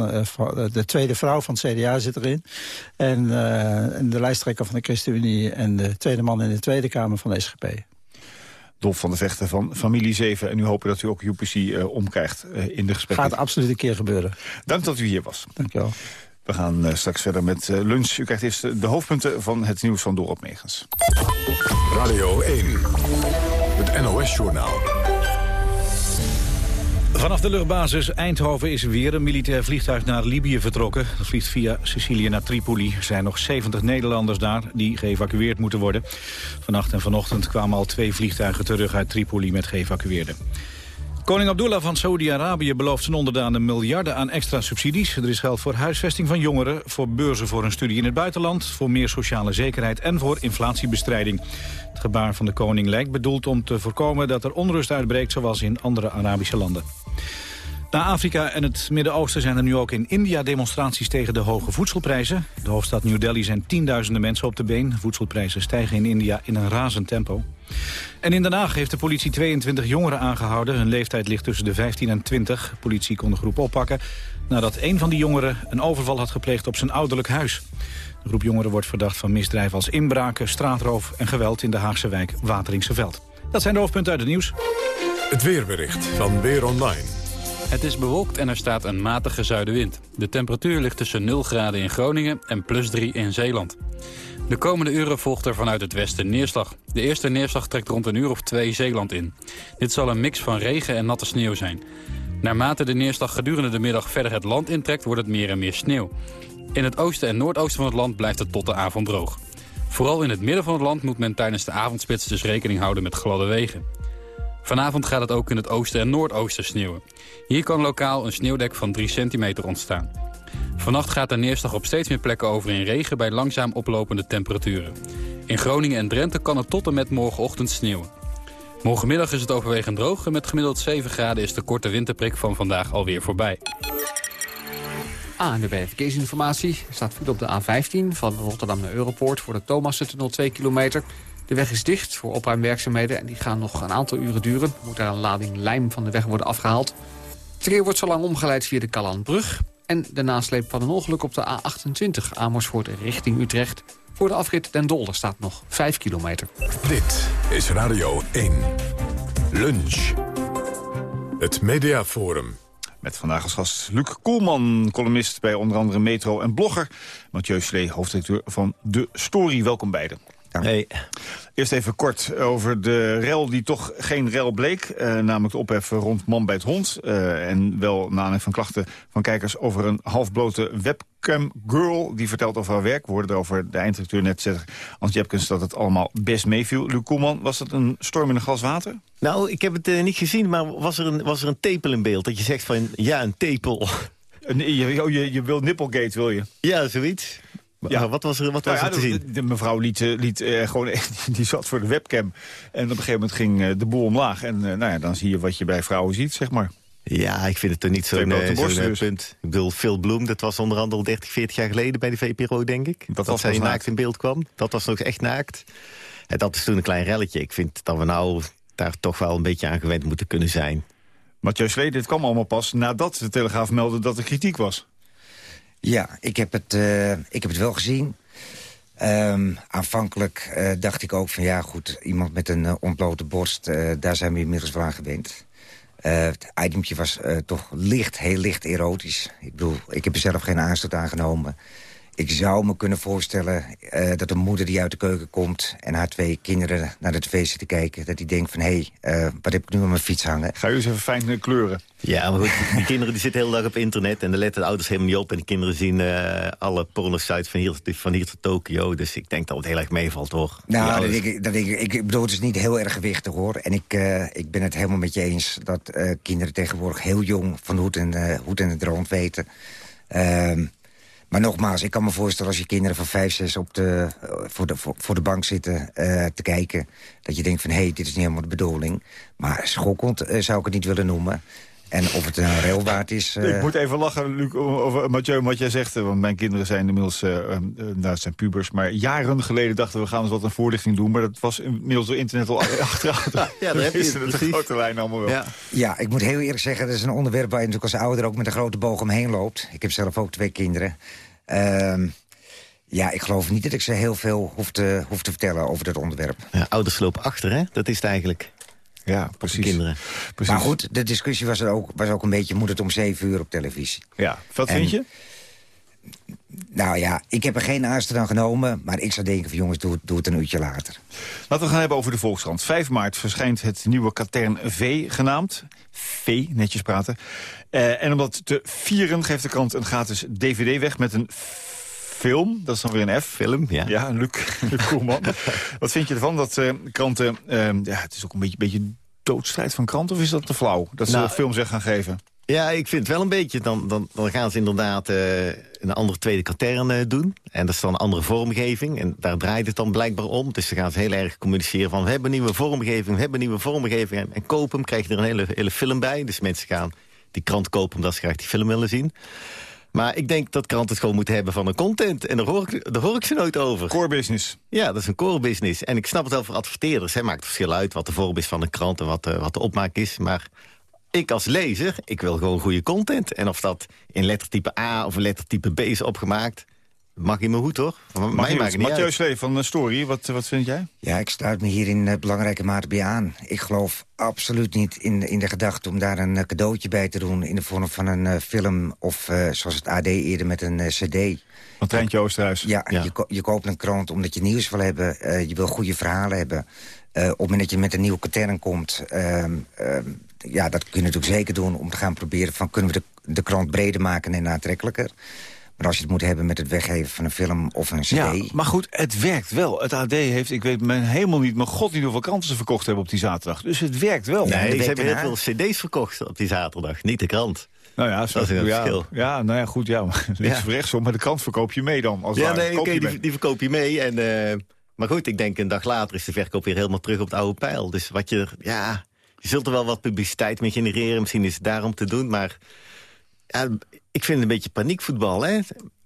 de tweede vrouw van het CDA zit erin. En, en de lijsttrekker van de ChristenUnie en de tweede man in de Tweede Kamer van de SGP. Dolf van de Vechten van Familie 7. En nu hopen dat u ook UPC omkrijgt in de gesprekken. Gaat absoluut een keer gebeuren. Dank dat u hier was. Dank je wel. We gaan uh, straks verder met uh, lunch. U krijgt eerst de hoofdpunten van het nieuws van Dorop Megens. Radio 1, het NOS-journaal. Vanaf de luchtbasis Eindhoven is weer een militair vliegtuig naar Libië vertrokken. Dat vliegt via Sicilië naar Tripoli. Er zijn nog 70 Nederlanders daar die geëvacueerd moeten worden. Vannacht en vanochtend kwamen al twee vliegtuigen terug uit Tripoli met geëvacueerden. Koning Abdullah van Saoedi-Arabië belooft zijn onderdanen miljarden aan extra subsidies. Er is geld voor huisvesting van jongeren, voor beurzen voor een studie in het buitenland... voor meer sociale zekerheid en voor inflatiebestrijding. Het gebaar van de koning lijkt bedoeld om te voorkomen dat er onrust uitbreekt... zoals in andere Arabische landen. Na Afrika en het Midden-Oosten zijn er nu ook in India demonstraties tegen de hoge voedselprijzen. De hoofdstad New Delhi zijn tienduizenden mensen op de been. Voedselprijzen stijgen in India in een razend tempo. En in Den Haag heeft de politie 22 jongeren aangehouden. Hun leeftijd ligt tussen de 15 en 20. De politie kon de groep oppakken nadat een van die jongeren een overval had gepleegd op zijn ouderlijk huis. De groep jongeren wordt verdacht van misdrijven als inbraken, straatroof en geweld in de Haagse wijk Wateringse Veld. Dat zijn de hoofdpunten uit het nieuws. Het weerbericht van Weer Online. Het is bewolkt en er staat een matige zuidenwind. De temperatuur ligt tussen 0 graden in Groningen en plus 3 in Zeeland. De komende uren volgt er vanuit het westen neerslag. De eerste neerslag trekt rond een uur of twee Zeeland in. Dit zal een mix van regen en natte sneeuw zijn. Naarmate de neerslag gedurende de middag verder het land intrekt... wordt het meer en meer sneeuw. In het oosten en noordoosten van het land blijft het tot de avond droog. Vooral in het midden van het land moet men tijdens de avondspits dus rekening houden met gladde wegen. Vanavond gaat het ook in het oosten en noordoosten sneeuwen. Hier kan lokaal een sneeuwdek van 3 centimeter ontstaan. Vannacht gaat de neerslag op steeds meer plekken over in regen bij langzaam oplopende temperaturen. In Groningen en Drenthe kan het tot en met morgenochtend sneeuwen. Morgenmiddag is het overwegend droog en met gemiddeld 7 graden is de korte winterprik van vandaag alweer voorbij. Ah, de verkeersinformatie staat file op de A15 van Rotterdam naar Europoort... voor de Thomassen-tunnel 2 kilometer. De weg is dicht voor opruimwerkzaamheden en die gaan nog een aantal uren duren. Moet daar een lading lijm van de weg worden afgehaald. Het verkeer wordt zo lang omgeleid via de Kalanbrug... en de nasleep van een ongeluk op de A28 Amersfoort richting Utrecht. Voor de afrit Den Dolder staat nog 5 kilometer. Dit is Radio 1. Lunch. Het Mediaforum. Met vandaag als gast Luc Koolman, columnist bij onder andere Metro en blogger. Mathieu Slee, hoofdredacteur van De Story. Welkom beiden. Hey. Eerst even kort over de rel die toch geen rel bleek. Uh, namelijk de ophef rond Man bij het Hond. Uh, en wel na aanleiding van klachten van kijkers over een halfblote webcam girl. Die vertelt over haar werk. We hoorden over de eindredacteur net zeggen, Hans Jepkens, dat het allemaal best meeviel. Luc Koelman, was dat een storm in een glas water? Nou, ik heb het uh, niet gezien, maar was er, een, was er een tepel in beeld? Dat je zegt van, ja, een tepel. Je, je, je, je wil Nipplegate, wil je? Ja, zoiets. Ja. wat was er, wat was Nou er ja, te zien? de mevrouw liet, eh, liet eh, gewoon, [LAUGHS] die zat voor de webcam. En op een gegeven moment ging eh, de boel omlaag. En eh, nou ja, dan zie je wat je bij vrouwen ziet, zeg maar. Ja, ik vind het toch niet zo'n eh, eh, dus. punt. Ik bedoel, Phil Bloem, dat was onder andere al 30, 40 jaar geleden bij de VPRO, denk ik. Dat, was zij naakt. naakt. in beeld kwam. Dat was nog echt naakt. En dat is toen een klein relletje. Ik vind dat we nou daar toch wel een beetje aan gewend moeten kunnen zijn. Mathieu Slee, dit kwam allemaal pas nadat de Telegraaf meldde dat er kritiek was. Ja, ik heb het, eh, ik heb het wel gezien. Ehm, aanvankelijk eh, dacht ik ook van ja goed, iemand met een eh, ontblote borst, daar zijn we inmiddels wel aan gewend. Het itemtje was toch licht, heel licht erotisch. Ik bedoel, ik heb er zelf geen aanstoot aangenomen. Ik zou me kunnen voorstellen eh, dat een moeder die uit de keuken komt... en haar twee kinderen naar de tv zit te kijken... dat die denkt van, hé, hey, wat heb ik nu aan mijn fiets hangen? Ga je eens even fijn eh, kleuren. Ja, maar goed, [LAUGHS] die kinderen die zitten heel dag op internet... en daar letten de ouders helemaal niet op. En die kinderen zien eh, alle pornosites van hier, van hier tot Tokio. Dus ik denk dat het heel erg meevalt, hoor. Nou, dat ik, dat ik, ik bedoel, het is niet heel erg gewichtig, hoor. En ik, eh, ik ben het helemaal met je eens dat eh, kinderen tegenwoordig heel jong... van hoed en, eh hoed en het rond weten. Ehm, maar nogmaals, ik kan me voorstellen als je kinderen van vijf, zes op de, eh, voor, de, voor, voor de bank zitten eh, te kijken... dat je denkt van, hé, hey, dit is niet helemaal de bedoeling. Maar schokkend eh, zou ik het niet willen noemen. En of het een rail waard is... Ik moet even lachen, Luc, over Mathieu, wat jij zegt. Want mijn kinderen zijn inmiddels, eh, eh, nou, het zijn pubers. Maar jaren geleden dachten we, we gaan eens wat een voorlichting doen. Maar dat was inmiddels door internet al [LAUGHS] achteruit. Ja, daar heb je het, de grote lijn allemaal wel. Ja. ja, ik moet heel eerlijk zeggen, dat is een onderwerp waar je natuurlijk als ouder ook met een grote boog omheen loopt. Ik heb zelf ook twee kinderen. Ehm, ja, ik geloof niet dat ik ze heel veel hoef te, hoef te vertellen over dat onderwerp. Ja, ouders lopen achter, hè? Dat is het eigenlijk. Ja, precies. Kinderen. Maar goed, de discussie was, er ook, was ook een beetje... moet het om zeven uur op televisie? Ja, wat En- vind je? Nou ja, ik heb er geen aanstoot aan genomen... maar ik zou denken van jongens, doe, het- doe het een uurtje later. Laten we gaan hebben over de Volkskrant. 5 maart verschijnt het nieuwe katern V genaamd. V, netjes praten. Eh, en om dat te vieren geeft de krant een gratis dvd weg met een film. Dat is dan weer een F. Film, ja. Ja, Luc, [LAUGHS] Luc Koelman. Wat vind je ervan dat eh, kranten... eh, ja, het is ook een beetje, beetje doodstrijd van kranten, of is dat te flauw? Dat ze Nou, films weg gaan geven? Ja, ik vind het wel een beetje. Dan, dan, dan gaan ze inderdaad eh, een andere tweede katern eh, doen. En dat is dan een andere vormgeving. En daar draait het dan blijkbaar om. Dus dan gaan ze heel erg communiceren van... we hebben een nieuwe vormgeving, we hebben een nieuwe vormgeving. En, en koop hem, krijg je er een hele, hele film bij. Dus mensen gaan die krant kopen omdat ze graag die film willen zien. Maar ik denk dat kranten het gewoon moeten hebben van een content. En daar hoor ik, daar hoor ik ze nooit over. Core business. Ja, dat is een core business. En ik snap het wel voor adverteerders. Het maakt verschil uit wat de vorm is van een krant... en wat, eh, wat de opmaak is. Maar ik als lezer, ik wil gewoon goede content. En of dat in lettertype A of lettertype B is opgemaakt... mag in mijn hoed, hoor. Van Mag mij je- maakt het niet Mathieu uit. Slee van eh, Story, wat, wat vind jij? Ja, ik sluit me hier in eh, belangrijke mate bij aan. Ik geloof absoluut niet in, in de gedachte om daar een eh, cadeautje bij te doen... in de vorm van een eh, film of eh, zoals het AD eerder met een cd. Van Treintje Oosterhuis. Ja, Je, ko- je koopt een krant omdat je nieuws wil hebben. eh, je wil goede verhalen hebben. Eh, op het moment dat je met een nieuwe katern komt... ja, dat kun je natuurlijk zeker doen om te gaan proberen... van kunnen we de, de krant breder maken en aantrekkelijker. Maar als je het moet hebben met het weggeven van een film of een cd... Ja, maar goed, het werkt wel. Het AD heeft, ik weet mijn helemaal niet, mijn god niet hoeveel kranten ze verkocht hebben op die zaterdag. Dus het werkt wel. Nee, ze hebben heel veel cd's verkocht op die zaterdag. Niet de krant. Nou ja, zo, Dat is een ja, verschil. Ja, nou ja, goed, ja. maar Links of rechtsom, maar de krant verkoop je mee dan. Als Ja, nee, die, die verkoop je mee. En, eh, maar goed, ik denk een dag later is de verkoop weer helemaal terug op het oude pijl. Dus wat je, ja, je zult er wel wat publiciteit mee genereren. Misschien is het daarom te doen, maar ja, ik vind het een beetje paniekvoetbal, hè.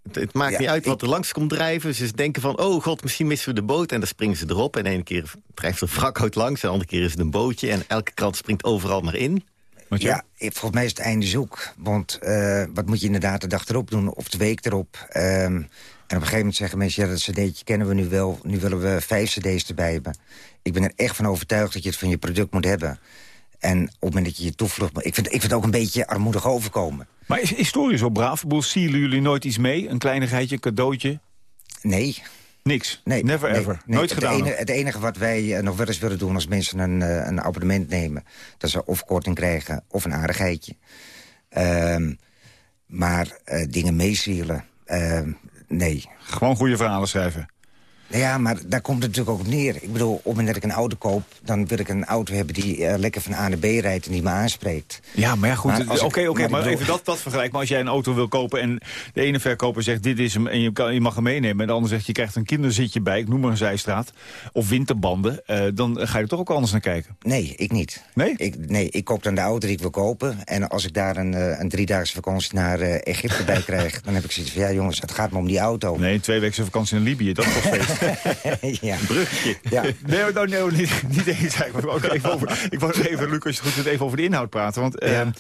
Het, het maakt Ja, niet uit wat ik- er langs komt drijven. Ze denken van, oh god, misschien missen we de boot. En dan springen ze erop. En de ene keer drijft er wrakhout langs. En de andere keer is het een bootje. En elke krant springt overal maar in. Ja, ik- volgens mij is het einde zoek. Want eh, wat moet je inderdaad de dag erop doen of de week erop? Ehm, en op een gegeven moment zeggen mensen... ja, dat cd'tje kennen we nu wel, nu willen we vijf cd's erbij hebben. Ik ben er echt van overtuigd dat je het van je product moet hebben. En op het moment dat je je toevlucht... Ik vind, ik vind het ook een beetje armoedig overkomen. Maar is historie zo braaf? Ik jullie nooit iets mee? Een kleinigheidje, een cadeautje? Nee. Niks? Nee, Never nee, ever? nee. Nooit het gedaan? Enige, het enige wat wij eh, nog wel eens willen doen als mensen een, eh, een abonnement nemen... dat ze of korting krijgen of een aardigheidje. Ehm, maar eh, dingen meezielen, ehm, nee. Gewoon goede verhalen schrijven? Ja, maar daar komt het natuurlijk ook op neer. Ik bedoel, op het moment dat ik een auto koop... dan wil ik een auto hebben die uh, lekker van A naar B rijdt en die me aanspreekt. Ja, maar ja, goed. Oké, oké, maar, even dat, dat vergelijk. Maar als jij een auto wil kopen en de ene verkoper zegt... dit is hem en je, kan, je mag hem meenemen... en de ander zegt je krijgt een kinderzitje bij, ik noem maar een zijstraat... of winterbanden, uh, dan ga je er toch ook anders naar kijken. Nee, ik niet. Nee? Ik, nee, ik koop dan de auto die ik wil kopen. En als ik daar een, een driedaagse vakantie naar Egypte bij [LAUGHS] krijg... dan heb ik zoiets van, ja jongens, het gaat me om die auto. Nee, twee weken vakantie naar Libië, dat kost [LAUGHS] steeds. [LAUGHS] ja. Bruggetje. Ja. Nee, nou, nee, niet, niet eens eigenlijk. Maar ook even over, ik wou even, Luc, als je goed vindt, even over de inhoud praten. Want ja. uh,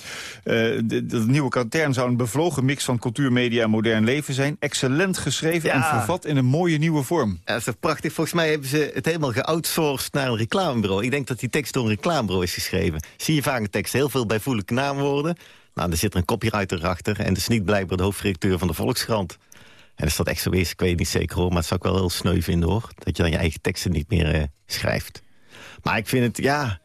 de, de, nieuwe katern zou een bevlogen mix van cultuur, media en modern leven zijn. Excellent geschreven ja. en vervat in een mooie nieuwe vorm. Ja, dat is prachtig. Volgens mij hebben ze het helemaal geoutsourced naar een reclamebureau. Ik denk dat die tekst door een reclamebureau is geschreven. Zie je vaak een tekst, heel veel bijvoeglijke naamwoorden. Nou, er zit er een copywriter achter en dat is niet blijkbaar de hoofdredacteur van de Volkskrant. En als dat echt zo is, ik weet niet zeker hoor... maar het zou ik wel heel sneu vinden hoor. Dat je dan je eigen teksten niet meer uh, schrijft. Maar ik vind het, ja...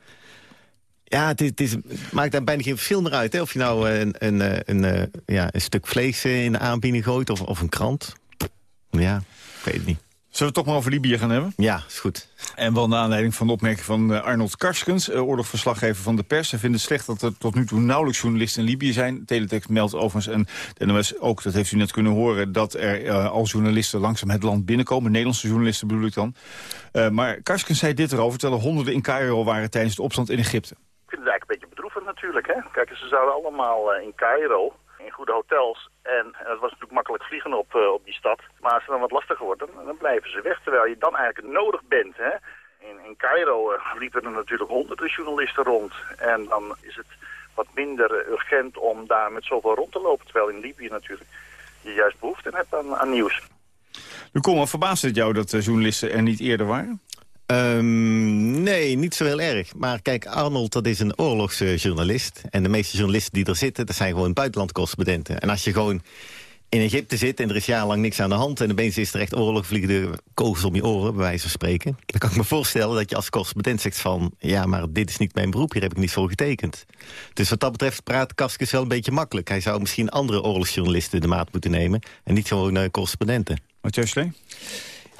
Ja, het, is, is, maakt daar bijna geen verschil meer uit. Hè? Of je nou een, een, een, een, ja, een stuk vlees in de aanbieding gooit of, of een krant. Ja, ik weet het niet. Zullen we het toch maar over Libië gaan hebben? Ja, is goed. En wel naar aanleiding van de opmerking van Arnold Karskens... Uh, oorlogsverslaggever van de pers. Hij vindt het slecht dat er tot nu toe nauwelijks journalisten in Libië zijn. Teletext meldt overigens, en de NOS ook, dat heeft u net kunnen horen... dat er uh, al journalisten langzaam het land binnenkomen. Nederlandse journalisten bedoel ik dan. Uh, maar Karskens zei dit erover, terwijl honderden in Cairo waren... tijdens de opstand in Egypte. Ik vind het eigenlijk een beetje bedroevend natuurlijk. Hè? Kijk, ze zouden allemaal in Cairo goede hotels. En, het was natuurlijk makkelijk vliegen op, uh, op die stad. Maar als dan wat lastiger wordt, dan, dan blijven ze weg. Terwijl je dan eigenlijk nodig bent. Hè? In, in Cairo uh, liepen er natuurlijk honderden journalisten rond. En dan is het wat minder urgent om daar met zoveel rond te lopen. Terwijl in Libië natuurlijk je juist behoefte hebt aan, aan nieuws. Nu kom maar verbaasd het jou dat de journalisten er niet eerder waren? Um, nee, niet zo heel erg. Maar kijk, Arnold, dat is een oorlogsjournalist. En de meeste journalisten die er zitten, dat zijn gewoon buitenlandcorrespondenten. En als je gewoon in Egypte zit en er is jarenlang niks aan de hand... en opeens is er echt oorlog, vliegen de kogels om je oren, bij wijze van spreken... dan kan ik me voorstellen dat je als correspondent zegt van... ja, maar dit is niet mijn beroep, hier heb ik niet voor getekend. Dus wat dat betreft praat Kaskus wel een beetje makkelijk. Hij zou misschien andere oorlogsjournalisten de maat moeten nemen... en niet gewoon uh, correspondenten. Mathieu Slee?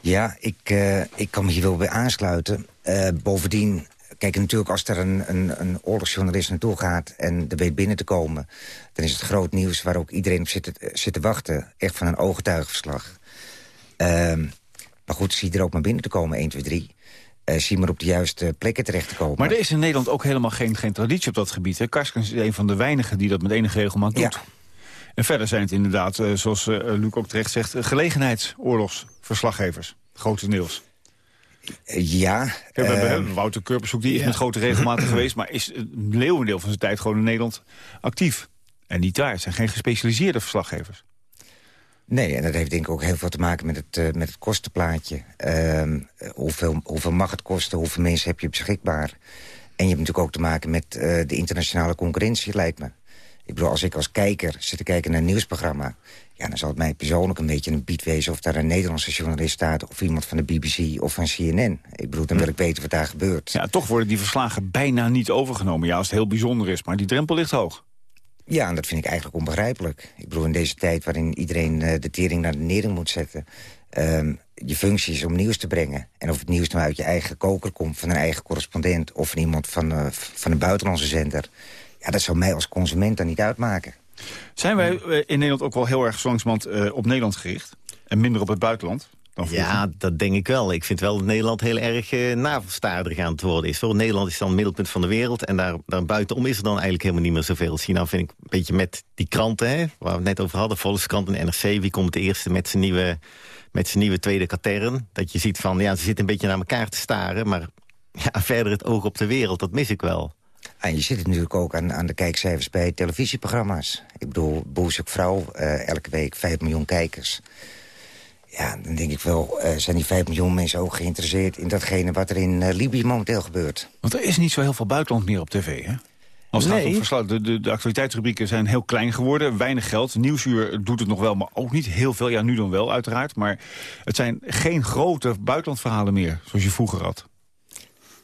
Ja, ik, uh, ik kan me hier wel bij aansluiten. Uh, bovendien, kijk, natuurlijk als er een, een, een oorlogsjournalist naartoe gaat... en er weet binnen te komen, dan is het groot nieuws... waar ook iedereen op zit, zit te wachten. Echt van een ooggetuigenverslag. Uh, maar goed, zie er ook maar binnen te komen, 1, 2, 3... Uh, zie maar op de juiste plekken terecht te komen. Maar er is in Nederland ook helemaal geen, geen traditie op dat gebied. Hè? Karskens is een van de weinigen die dat met enige regelmaat doet. Ja. En verder zijn het inderdaad, uh, zoals uh, Luc ook terecht zegt... gelegenheidsoorlogsverslaggevers, grotendeels. Ja. we hebben uh, Wouter Kurpershoek, die is ja. met grote regelmatig [LAUGHS] geweest... maar is een leeuwendeel van zijn tijd gewoon in Nederland actief. En niet daar, het zijn geen gespecialiseerde verslaggevers. Nee, en dat heeft denk ik ook heel veel te maken met het, uh, met het kostenplaatje. Uh, hoeveel, hoeveel mag het kosten, hoeveel mensen heb je beschikbaar? En je hebt natuurlijk ook te maken met de internationale concurrentie, lijkt me. Ik bedoel, als ik als kijker zit te kijken naar een nieuwsprogramma... ja, dan zal het mij persoonlijk een beetje een bied wezen... of daar een Nederlandse journalist staat... of iemand van de BBC of van CNN. Ik bedoel, dan wil ik weten wat daar gebeurt. Ja, toch worden die verslagen bijna niet overgenomen. Ja, als het heel bijzonder is, maar die drempel ligt hoog. Ja, en dat vind ik eigenlijk onbegrijpelijk. Ik bedoel, in deze tijd waarin iedereen uh, de tering naar de nering moet zetten... Um, je functie is om nieuws te brengen. En of het nieuws nou uit je eigen koker komt... van een eigen correspondent of van iemand van, uh, van een buitenlandse zender... Ja, dat zou mij als consument dan niet uitmaken. Zijn wij in Nederland ook wel heel erg langzamerhand uh, op Nederland gericht? En minder op het buitenland? Dan ja, dat denk ik wel. Ik vind wel dat Nederland heel erg uh, navelstaarder aan het worden is. Hoor. Nederland is dan het middelpunt van de wereld. En daar, daar buitenom is er dan eigenlijk helemaal niet meer zoveel. China vind ik een beetje met die kranten, hè, waar we het net over hadden. Volkskrant en NRC. Wie komt het eerste met zijn nieuwe, met zijn nieuwe tweede katern? Dat je ziet van, ja, ze zitten een beetje naar elkaar te staren. Maar ja, verder het oog op de wereld, dat mis ik wel. En je zit het natuurlijk ook aan, aan de kijkcijfers bij televisieprogramma's. Ik bedoel, Boezek Vrouw, uh, elke week 5 miljoen kijkers. Ja, dan denk ik wel, uh, zijn die 5 miljoen mensen ook geïnteresseerd... in datgene wat er in uh, Libië momenteel gebeurt. Want er is niet zo heel veel buitenland meer op tv, hè? Als het Nee. gaat om verslag, de, de, de actualiteitsrubrieken zijn heel klein geworden. Weinig geld. Nieuwsuur doet het nog wel, maar ook niet heel veel. Ja, nu dan wel uiteraard. Maar het zijn geen grote buitenlandverhalen meer, zoals je vroeger had.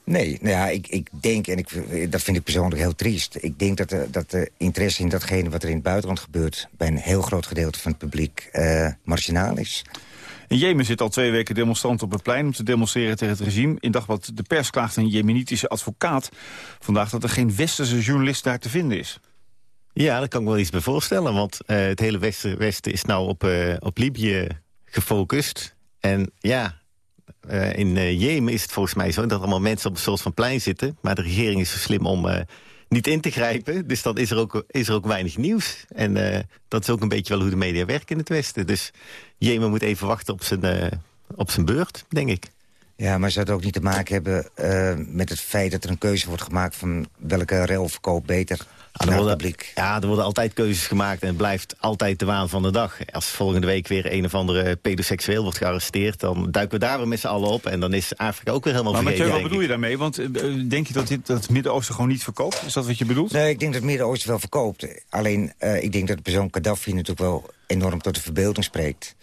Nee, nou ja, ik, ik denk, en ik, dat vind ik persoonlijk heel triest... ik denk dat de, dat de interesse in datgene wat er in het buitenland gebeurt... bij een heel groot gedeelte van het publiek uh, marginaal is. In Jemen zitten al twee weken demonstranten op het plein om te demonstreren tegen het regime. In Dagblad De Pers klaagt een jemenitische advocaat vandaag dat er geen westerse journalist daar te vinden is. Ja, daar kan ik wel iets bij voorstellen. Want uh, het hele Westen, Westen is nou op, uh, op Libië gefocust. En ja, uh, in Jemen is het volgens mij zo... dat allemaal mensen op een soort van plein zitten. Maar de regering is zo slim om niet in te grijpen. Dus dan is er ook, is er ook weinig nieuws. En dat is ook een beetje wel hoe de media werken in het Westen. Dus Jemen moet even wachten op zijn, op zijn beurt, denk ik. Ja, maar zou het ook niet te maken hebben uh, met het feit dat er een keuze wordt gemaakt... van welke rail verkoopt beter ja, er, worden, ja, er worden altijd keuzes gemaakt en het blijft altijd de waan van de dag. Als volgende week weer een of andere pedoseksueel wordt gearresteerd... dan duiken we daar weer met z'n allen op en dan is Afrika ook weer helemaal maar vergeten. Maar wat bedoel je daarmee? Want uh, denk je dat dit, dat het Midden-Oosten gewoon niet verkoopt? Is dat wat je bedoelt? Nee, ik denk dat het Midden-Oosten wel verkoopt. Alleen, uh, ik denk dat persoon Gaddafi natuurlijk wel enorm tot de verbeelding spreekt.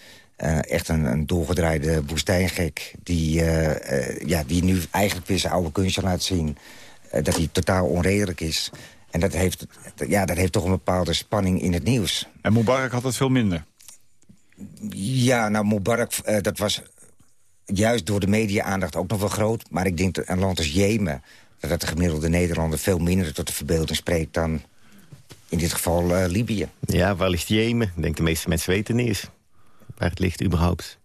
Uh, echt een, een doorgedraaide woestijngek... Die, uh, uh, ja, die nu eigenlijk weer zijn oude kunstje laat zien. dat hij totaal onredelijk is. En dat heeft, ja, dat heeft toch een bepaalde spanning in het nieuws. En Mubarak had het veel minder? Ja, nou, Mubarak, dat was juist door de media-aandacht ook nog wel groot. Maar ik denk dat een land als Jemen... dat de gemiddelde Nederlander veel minder tot de verbeelding spreekt... dan in dit geval Libië. Ja, waar ligt Jemen? Ik denk de meeste mensen weten niet eens waar het ligt überhaupt.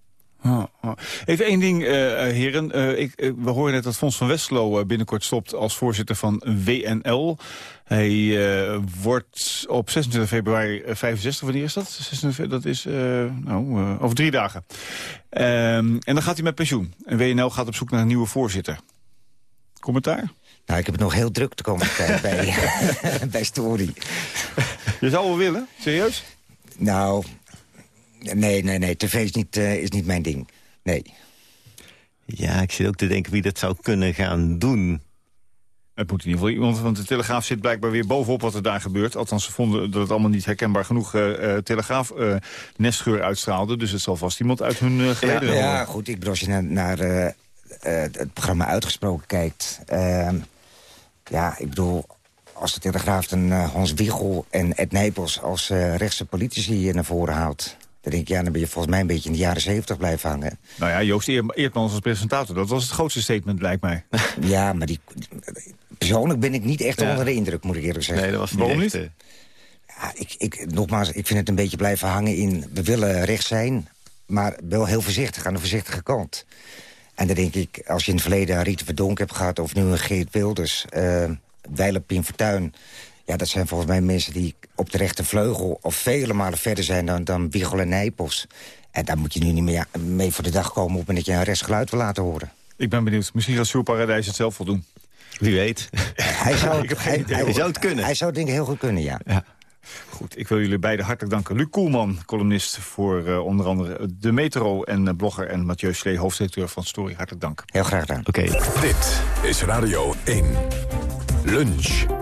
Oh, oh. Even één ding, uh, heren. Uh, ik, uh, we horen net dat Fons van Westlo binnenkort stopt als voorzitter van WNL. Hij wordt op 26 februari 65, wanneer is dat? 26, dat is nou, over drie dagen. Ehm, en dan gaat hij met pensioen. En WNL gaat op zoek naar een nieuwe voorzitter. Commentaar? Nou, ik heb het nog heel druk te komen bij, bij [LAUGHS] [LAUGHS] Story. Je zou wel willen? Serieus? Nou, Nee, nee, nee. TV is niet, uh, is niet mijn ding. Nee. Ja, ik zit ook te denken wie dat zou kunnen gaan doen. Het moet in ieder geval iemand, want de Telegraaf zit blijkbaar weer bovenop wat er daar gebeurt. Althans, ze vonden dat het allemaal niet herkenbaar genoeg uh, Telegraaf uh, nestgeur uitstraalde. Dus het zal vast iemand uit hun uh, geleden ja, ja, goed. Ik bedoel, als je naar, naar het programma Uitgesproken kijkt... Ehm, ja, ik bedoel, als de Telegraaf dan Hans Wiegel en Ed Nijpels... als rechtse politici naar voren haalt... Dan denk ik, ja, dan ben je volgens mij een beetje in de jaren zeventig blijven hangen. Nou ja, Joost Eertmans als presentator, dat was het grootste statement, lijkt mij. [LAUGHS] ja, maar die, persoonlijk ben ik niet echt onder de indruk, moet ik eerlijk zeggen. Nee, dat was niet Waarom niet? Ja, ik, ik, nogmaals, ik vind het een beetje blijven hangen in... we willen recht zijn, maar wel heel voorzichtig, aan de voorzichtige kant. En dan denk ik, als je in het verleden Rita Verdonk hebt gehad... of nu een Geert Wilders, uh, Weiler Pim Fortuyn... Ja, dat zijn volgens mij mensen die op de rechte vleugel... of vele malen verder zijn dan, dan Wiegel en Nijpels. En daar moet je nu niet meer mee voor de dag komen... op en dat je een restgeluid wil laten horen. Ik ben benieuwd. Misschien gaat Sjoerd Paradijs het zelf wel doen. Wie weet. [LAUGHS] Hij zou, [LAUGHS] het, hij, hij, zou het kunnen. Hij zou het denk ik heel goed kunnen, ja. ja. Goed, ik wil jullie beiden hartelijk danken. Luc Koelman, columnist voor uh, onder andere De Metro... en uh, blogger en Mathieu Slee, hoofdredacteur van Story. Hartelijk dank. Heel graag gedaan. Oké. Okay. Dit is Radio 1. Lunch.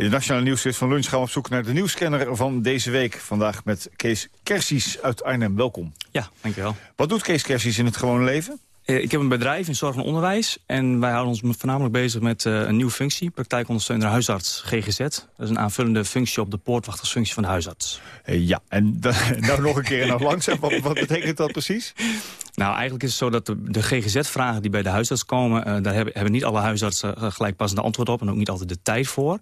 In de Nationale Nieuwsquiz van Lunch gaan we op zoek naar de nieuwscanner van deze week. Vandaag met Kees Kersies uit Arnhem. Welkom. Ja, dankjewel. Wat doet Kees Kersies in het gewone leven? Eh, ik heb een bedrijf in zorg en onderwijs. En wij houden ons voornamelijk bezig met uh, een nieuwe functie. Praktijkondersteuner huisarts GGZ. Dat is een aanvullende functie op de poortwachtersfunctie van de huisarts. Uh, ja, en [LAUGHS] nou nog een keer nog langzaam. Wat, wat, betekent dat precies? Nou, eigenlijk is het zo dat de, de GGZ-vragen die bij de huisarts komen... daar hebben, hebben niet alle huisartsen gelijk passende antwoord op... en ook niet altijd de tijd voor.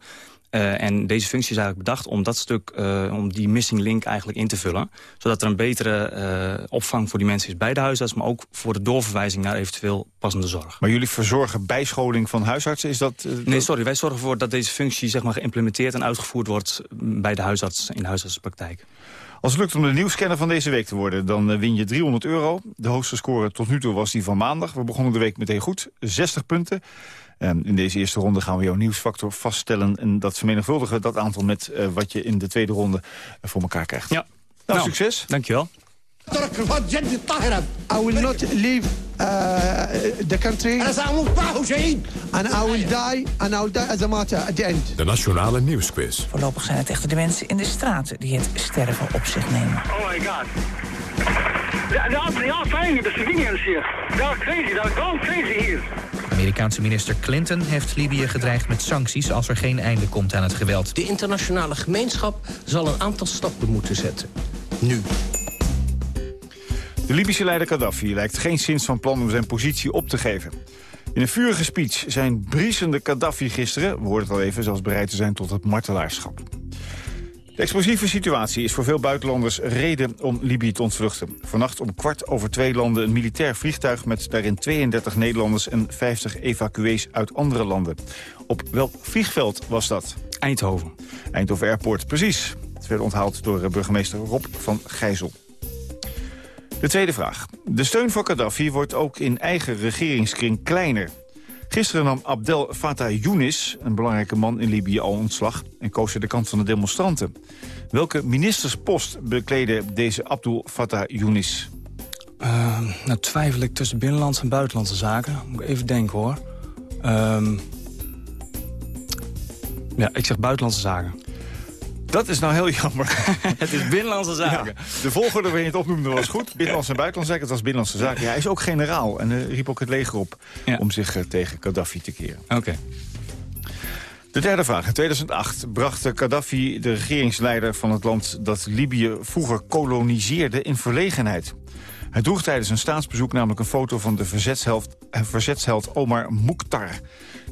Uh, en deze functie is eigenlijk bedacht om dat stuk, uh, om die missing link eigenlijk in te vullen. Zodat er een betere uh, opvang voor die mensen is bij de huisarts... maar ook voor de doorverwijzing naar eventueel passende zorg. Maar jullie verzorgen bijscholing van huisartsen? Is dat, Nee, sorry. Wij zorgen ervoor dat deze functie zeg maar, geïmplementeerd en uitgevoerd wordt... bij de huisarts in de huisartsenpraktijk. Als het lukt om de nieuwscanner van deze week te worden, dan win je 300 euro. De hoogste score tot nu toe was die van maandag. We begonnen de week meteen goed, 60 punten. In deze eerste ronde gaan we jouw nieuwsfactor vaststellen... en dat vermenigvuldigen dat aantal met uh, wat je in de tweede ronde uh, voor elkaar krijgt. Ja. Nou, nou succes. Dankjewel. I will not leave the country. And I will die, and I will die as a martyr at the end. De Nationale Nieuwsquiz. Voorlopig zijn het echter de mensen in de straten die het sterven op zich nemen. Oh my god. De are de civilians hier. They are crazy, they are gone crazy hier. Amerikaanse minister Clinton heeft Libië gedreigd met sancties... als er geen einde komt aan het geweld. De internationale gemeenschap zal een aantal stappen moeten zetten. Nu. De Libische leider Gaddafi lijkt geen sinds van plan om zijn positie op te geven. In een vurige speech zijn briesende Gaddafi gisteren... we hoorden het al even, zelfs bereid te zijn tot het martelaarschap. De explosieve situatie is voor veel buitenlanders reden om Libië te ontvluchten. Vannacht om kwart over twee landen een militair vliegtuig... met daarin 32 Nederlanders en 50 evacuees uit andere landen. Op welk vliegveld was dat? Eindhoven. Eindhoven Airport, precies. Het werd onthaald door burgemeester Rob van Gijzel. De tweede vraag. De steun voor Gaddafi wordt ook in eigen regeringskring kleiner. Gisteren nam Abdel Fattah Younis, een belangrijke man in Libië, al ontslag... en koos hij de kant van de demonstranten. Welke ministerspost bekleedde deze Abdel Fattah Younis? Uh, nou twijfel ik tussen binnenlandse en buitenlandse zaken. Moet ik even denken hoor. Uh, ja, ik zeg buitenlandse zaken. Dat is nou heel jammer. [LAUGHS] het is binnenlandse zaken. Ja, de volgorde waarin je het opnoemde was goed. Binnenlandse en buitenlandse zaken, het was binnenlandse zaken. Ja, hij is ook generaal en uh, riep ook het leger op ja. om zich uh, tegen Gaddafi te keren. Oké. Okay. De derde vraag. In 2008 bracht Gaddafi, de regeringsleider van het land... dat Libië vroeger koloniseerde, in verlegenheid. Hij droeg tijdens een staatsbezoek namelijk een foto van de verzetsheld, verzetsheld Omar Mukhtar.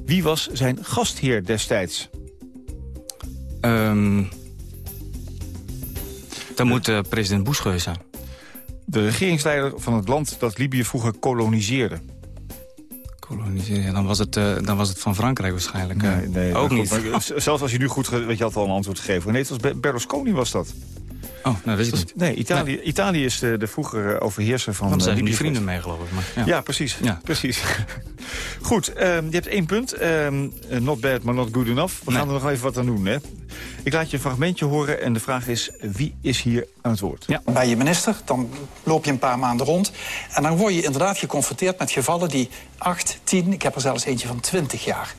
Wie was zijn gastheer destijds? Um, dan moet uh, president Bush geweest zijn. De regeringsleider van het land dat Libië vroeger koloniseerde. Koloniseren, dan was het, uh, dan was het van Frankrijk waarschijnlijk. Nee, nee, ook niet. Maar, [LAUGHS] zelfs als je nu goed weet, je had al een antwoord gegeven. Nee, het was Berlusconi was dat. Oh, nou, weet ik niet. Nee, Italië, nee. Italië is de, de vroegere overheerser van Want zijn Libië. die vrienden mee, geloof ik. Maar, ja. ja. precies. Ja. precies. [LAUGHS] Goed, um, je hebt één punt. Um, not bad, maar not good enough. We nee. gaan er nog even wat aan doen, hè? Ik laat je een fragmentje horen en de vraag is... wie is hier aan het woord? Ja. Bij je minister, dan loop je een paar maanden rond... en dan word je inderdaad geconfronteerd met gevallen die 8, 10... ik heb er zelfs eentje van 20 jaar...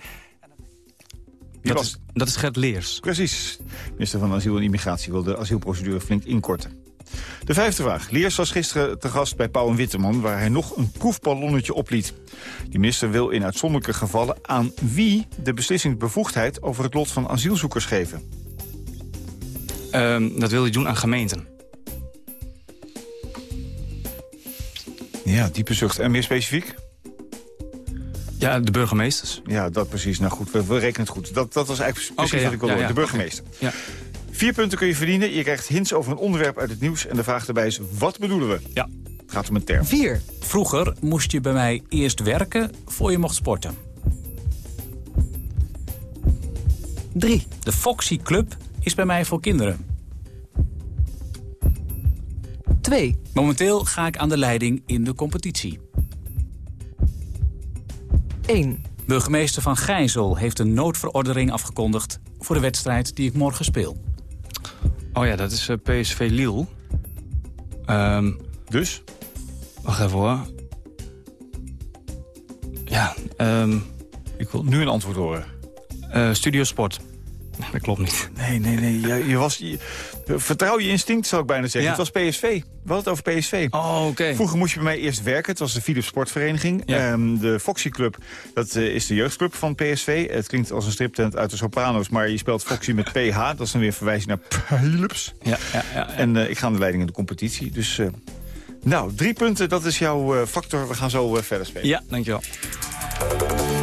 Dat is, dat is Gert Leers. Precies. Minister van Asiel en Immigratie wil de asielprocedure flink inkorten. De vijfde vraag. Leers was gisteren te gast bij Pauw en Witteman... waar hij nog een proefballonnetje opliet. Die minister wil in uitzonderlijke gevallen aan wie... de beslissingsbevoegdheid over het lot van asielzoekers geven. Um, dat wil hij doen aan gemeenten. Ja, diepe zucht. En meer specifiek? Ja, de burgemeesters. Ja, dat precies. Nou goed, we, we rekenen het goed. Dat, dat was eigenlijk precies okay, wat ik wilde ja, ja, De burgemeester. Ja. Vier punten kun je verdienen. Je krijgt hints over een onderwerp uit het nieuws. En de vraag erbij is, wat bedoelen we? Ja. Het gaat om een term. Vier. Vroeger moest je bij mij eerst werken voor je mocht sporten. Drie. De Foxy Club is bij mij voor kinderen. Twee. Momenteel ga ik aan de leiding in de competitie. 1. Burgemeester Van Gijzel heeft een noodverordening afgekondigd... voor de wedstrijd die ik morgen speel. Oh ja, dat is uh, PSV Lille. Um, dus? Wacht even hoor. Ja, um, ik wil nu een antwoord horen. Uh, Studio Sport. Dat klopt niet. Nee, nee, nee. Je, je was, je, vertrouw je instinct, zou ik bijna zeggen. Ja. Het was PSV. We hadden het over PSV. Oh, oké. Okay. Vroeger moest je bij mij eerst werken. Het was de Philips Sportvereniging. Ja. Um, de Foxy Club, dat uh, is de jeugdclub van PSV. Het klinkt als een striptent uit de Sopranos, maar je speelt Foxy met PH. Dat is dan weer een verwijzing naar Philips. Ja, ja, ja, ja. En uh, ik ga aan de leiding in de competitie. Dus, uh, nou, drie punten, dat is jouw factor. We gaan zo verder spelen. Ja, dankjewel.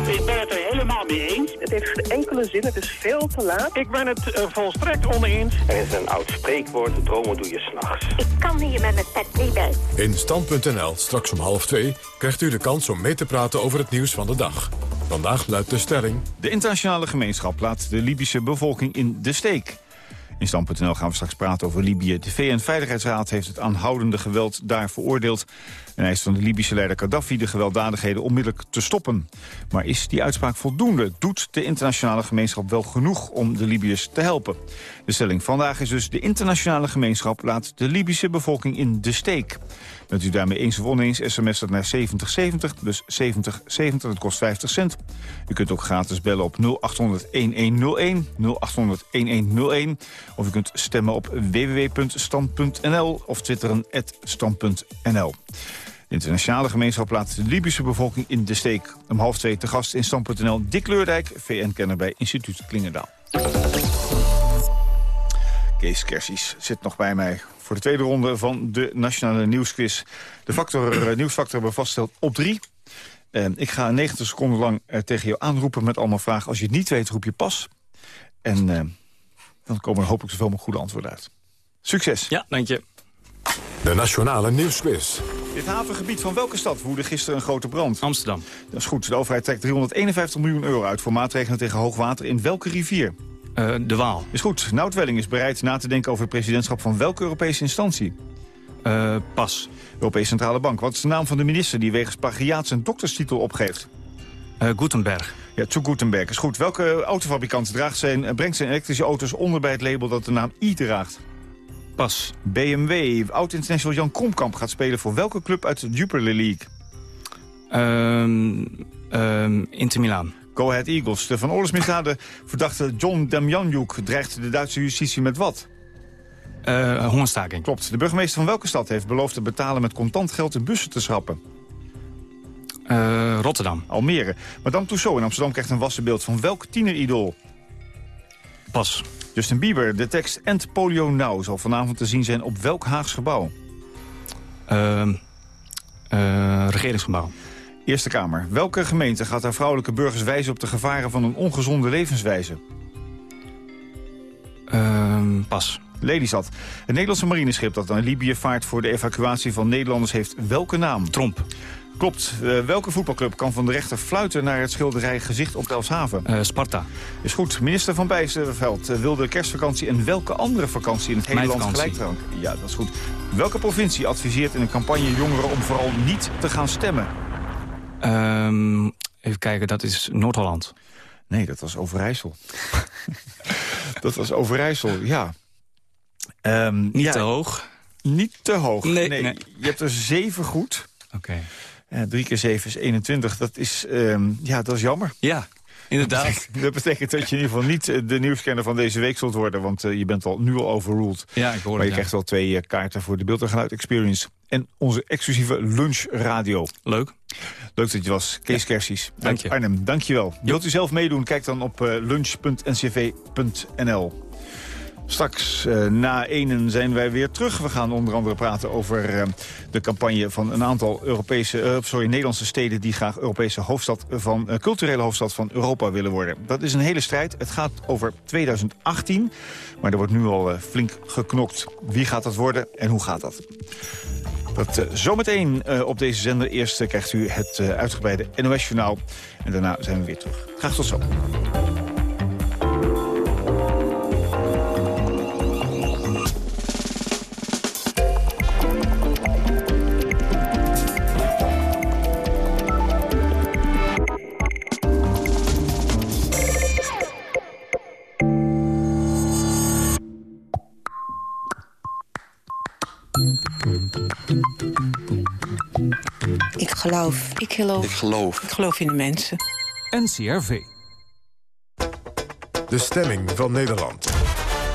Ik ben het er helemaal mee eens. Het heeft geen enkele zin, het is veel te laat. Ik ben het uh, volstrekt oneens. Er is een oud spreekwoord, dromen doe je s'nachts. Ik kan hier met mijn pet niet bij. In Stand.nl, straks om half twee, krijgt u de kans om mee te praten over het nieuws van de dag. Vandaag luidt de stelling... De internationale gemeenschap laat de Libische bevolking in de steek. In Stand.nl gaan we straks praten over Libië. De VN-veiligheidsraad heeft het aanhoudende geweld daar veroordeeld... en eist van de Libische leider Gaddafi de gewelddadigheden onmiddellijk te stoppen. Maar is die uitspraak voldoende? Doet de internationale gemeenschap wel genoeg om de Libiërs te helpen? De stelling vandaag is dus... de internationale gemeenschap laat de Libische bevolking in de steek. Bent u daarmee eens of oneens, sms dat naar 7070, dus 7070, dat kost 50 cent. U kunt ook gratis bellen op 0800-1101, 0800-1101... of u kunt stemmen op www.stand.nl of twitteren stand.nl. De internationale gemeenschap laat de Libische bevolking in de steek. Om half twee te gast in stand.nl Dick Leurdijk, VN-kenner bij Instituut Klingendaal. Kees Kersies zit nog bij mij voor de tweede ronde van de Nationale Nieuwsquiz. De factor, uh, nieuwsfactor hebben we vastgesteld op drie. Uh, ik ga 90 seconden lang uh, tegen jou aanroepen met allemaal vragen. Als je het niet weet, roep je pas. En dan komen er hopelijk zoveel mogelijk goede antwoorden uit. Succes. Ja, dank je. De Nationale Nieuwsquiz. Dit havengebied van welke stad woedde gisteren een grote brand? Amsterdam. Dat is goed. De overheid trekt 351 miljoen euro uit... voor maatregelen tegen hoogwater in welke rivier? Uh, de Waal. Is goed. Nout Welling is bereid na te denken over het presidentschap van welke Europese instantie? Uh, pas. Europese Centrale Bank. Wat is de naam van de minister die wegens plagiaat zijn dokterstitel opgeeft? Uh, Gutenberg. Ja, zu Gutenberg is goed. Welke autofabrikant draagt zijn, brengt zijn elektrische auto's onder bij het label dat de naam i draagt? Pas. BMW. Oud-international Jan Kromkamp gaat spelen voor welke club uit de Jupiler League? Um, um, Inter Milaan. Go Ahead Eagles. De van oorlogsmisdaden verdachte John Demjanjuk dreigt de Duitse justitie met wat? Uh, hongerstaking. Klopt. De burgemeester van welke stad heeft beloofd te betalen met contant geld de bussen te schrappen? Uh, Rotterdam. Almere. Madame Tussauds in Amsterdam krijgt een wassenbeeld van welk tieneridool? Pas. Justin Bieber, de tekst End Polio Now zal vanavond te zien zijn op welk Haags gebouw? Uh, uh, regeringsgebouw. Eerste Kamer. Welke gemeente gaat haar vrouwelijke burgers wijzen op de gevaren van een ongezonde levenswijze? Uh, pas. Lelystad. Het Nederlandse marineschip dat naar Libië vaart voor de evacuatie van Nederlanders heeft welke naam? Tromp. Klopt. Uh, welke voetbalclub kan van de rechter fluiten naar het schilderij Gezicht op Delfshaven? Uh, Sparta. Is goed. Minister Van Bijsterveld uh, wil de kerstvakantie en welke andere vakantie in het hele land gelijk? Ja, dat is goed. Welke provincie adviseert in een campagne jongeren om vooral niet te gaan stemmen? Um, even kijken, dat is Noord-Holland. Nee, dat was Overijssel. [LAUGHS] dat was Overijssel, ja. Um, niet ja, te hoog? Niet te hoog. Nee, nee. nee. Je hebt er zeven goed. Oké. Okay. Ja, 3 keer 7 is 21. Dat is, um, ja, dat is jammer. Ja, inderdaad. Dat betekent, dat betekent, dat je in ieder geval niet de nieuwscanner van deze week zult worden. Want uh, je bent al nu al overruled. Ja, ik hoor Maar je krijgt wel twee kaarten voor de Beeld en Geluid Experience. En onze exclusieve lunchradio. Leuk. Leuk dat je was. Kees ja. Kersies. Dank je. Arnhem, dank je wel. Wilt u zelf meedoen? Kijk dan op lunch.ncv.nl. Straks uh, na enen zijn wij weer terug. We gaan onder andere praten over uh, de campagne van een aantal Europese, uh, sorry, Nederlandse steden... die graag Europese hoofdstad van, culturele hoofdstad van Europa willen worden. Dat is een hele strijd. Het gaat over 2018, maar er wordt nu al flink geknokt. Wie gaat dat worden en hoe gaat dat? Dat zometeen op deze zender. Eerst krijgt u het uitgebreide NOS-journaal. En daarna zijn we weer terug. Graag tot zo. Ik geloof. Ik geloof. Ik geloof. Ik geloof in de mensen. NCRV. De stemming van Nederland.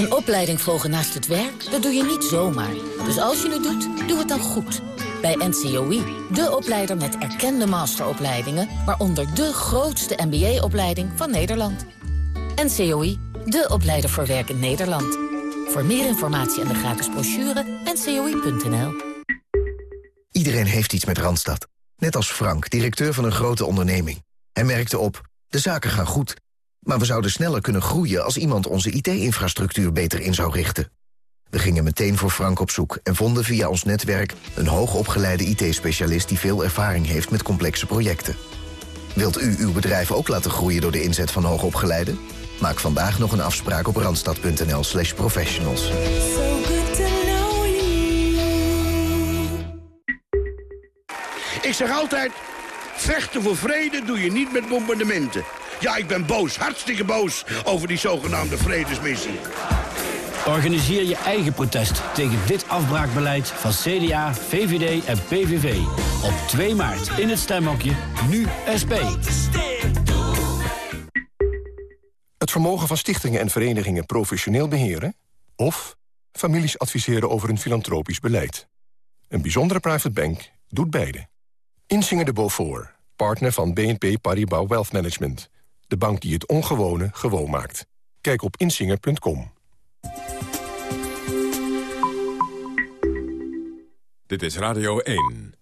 Een opleiding volgen naast het werk, dat doe je niet zomaar. Dus als je het doet, doe het dan goed. Bij NCOI, de opleider met erkende masteropleidingen... waaronder de grootste MBA-opleiding van Nederland. NCOI, de opleider voor werk in Nederland. Voor meer informatie en de gratis brochure, ncoi.nl. Iedereen heeft iets met Randstad. Net als Frank, directeur van een grote onderneming. Hij merkte op, de zaken gaan goed... Maar we zouden sneller kunnen groeien als iemand onze IT-infrastructuur beter in zou richten. We gingen meteen voor Frank op zoek en vonden via ons netwerk... een hoogopgeleide IT-specialist die veel ervaring heeft met complexe projecten. Wilt u uw bedrijf ook laten groeien door de inzet van hoogopgeleiden? Maak vandaag nog een afspraak op randstad.nl slash professionals. Ik zeg altijd, vechten voor vrede doe je niet met bombardementen Ja, ik ben boos, hartstikke boos over die zogenaamde vredesmissie. Organiseer je eigen protest tegen dit afbraakbeleid van CDA, VVD en PVV. Op 2 maart in het stemhokje, nu SP. Het vermogen van stichtingen en verenigingen professioneel beheren... of families adviseren over een filantropisch beleid. Een bijzondere private bank doet beide. Insinger de Beaufort, partner van BNP Paribas Wealth Management. De bank die het ongewone gewoon maakt. Kijk op insinger.com. Dit is Radio 1.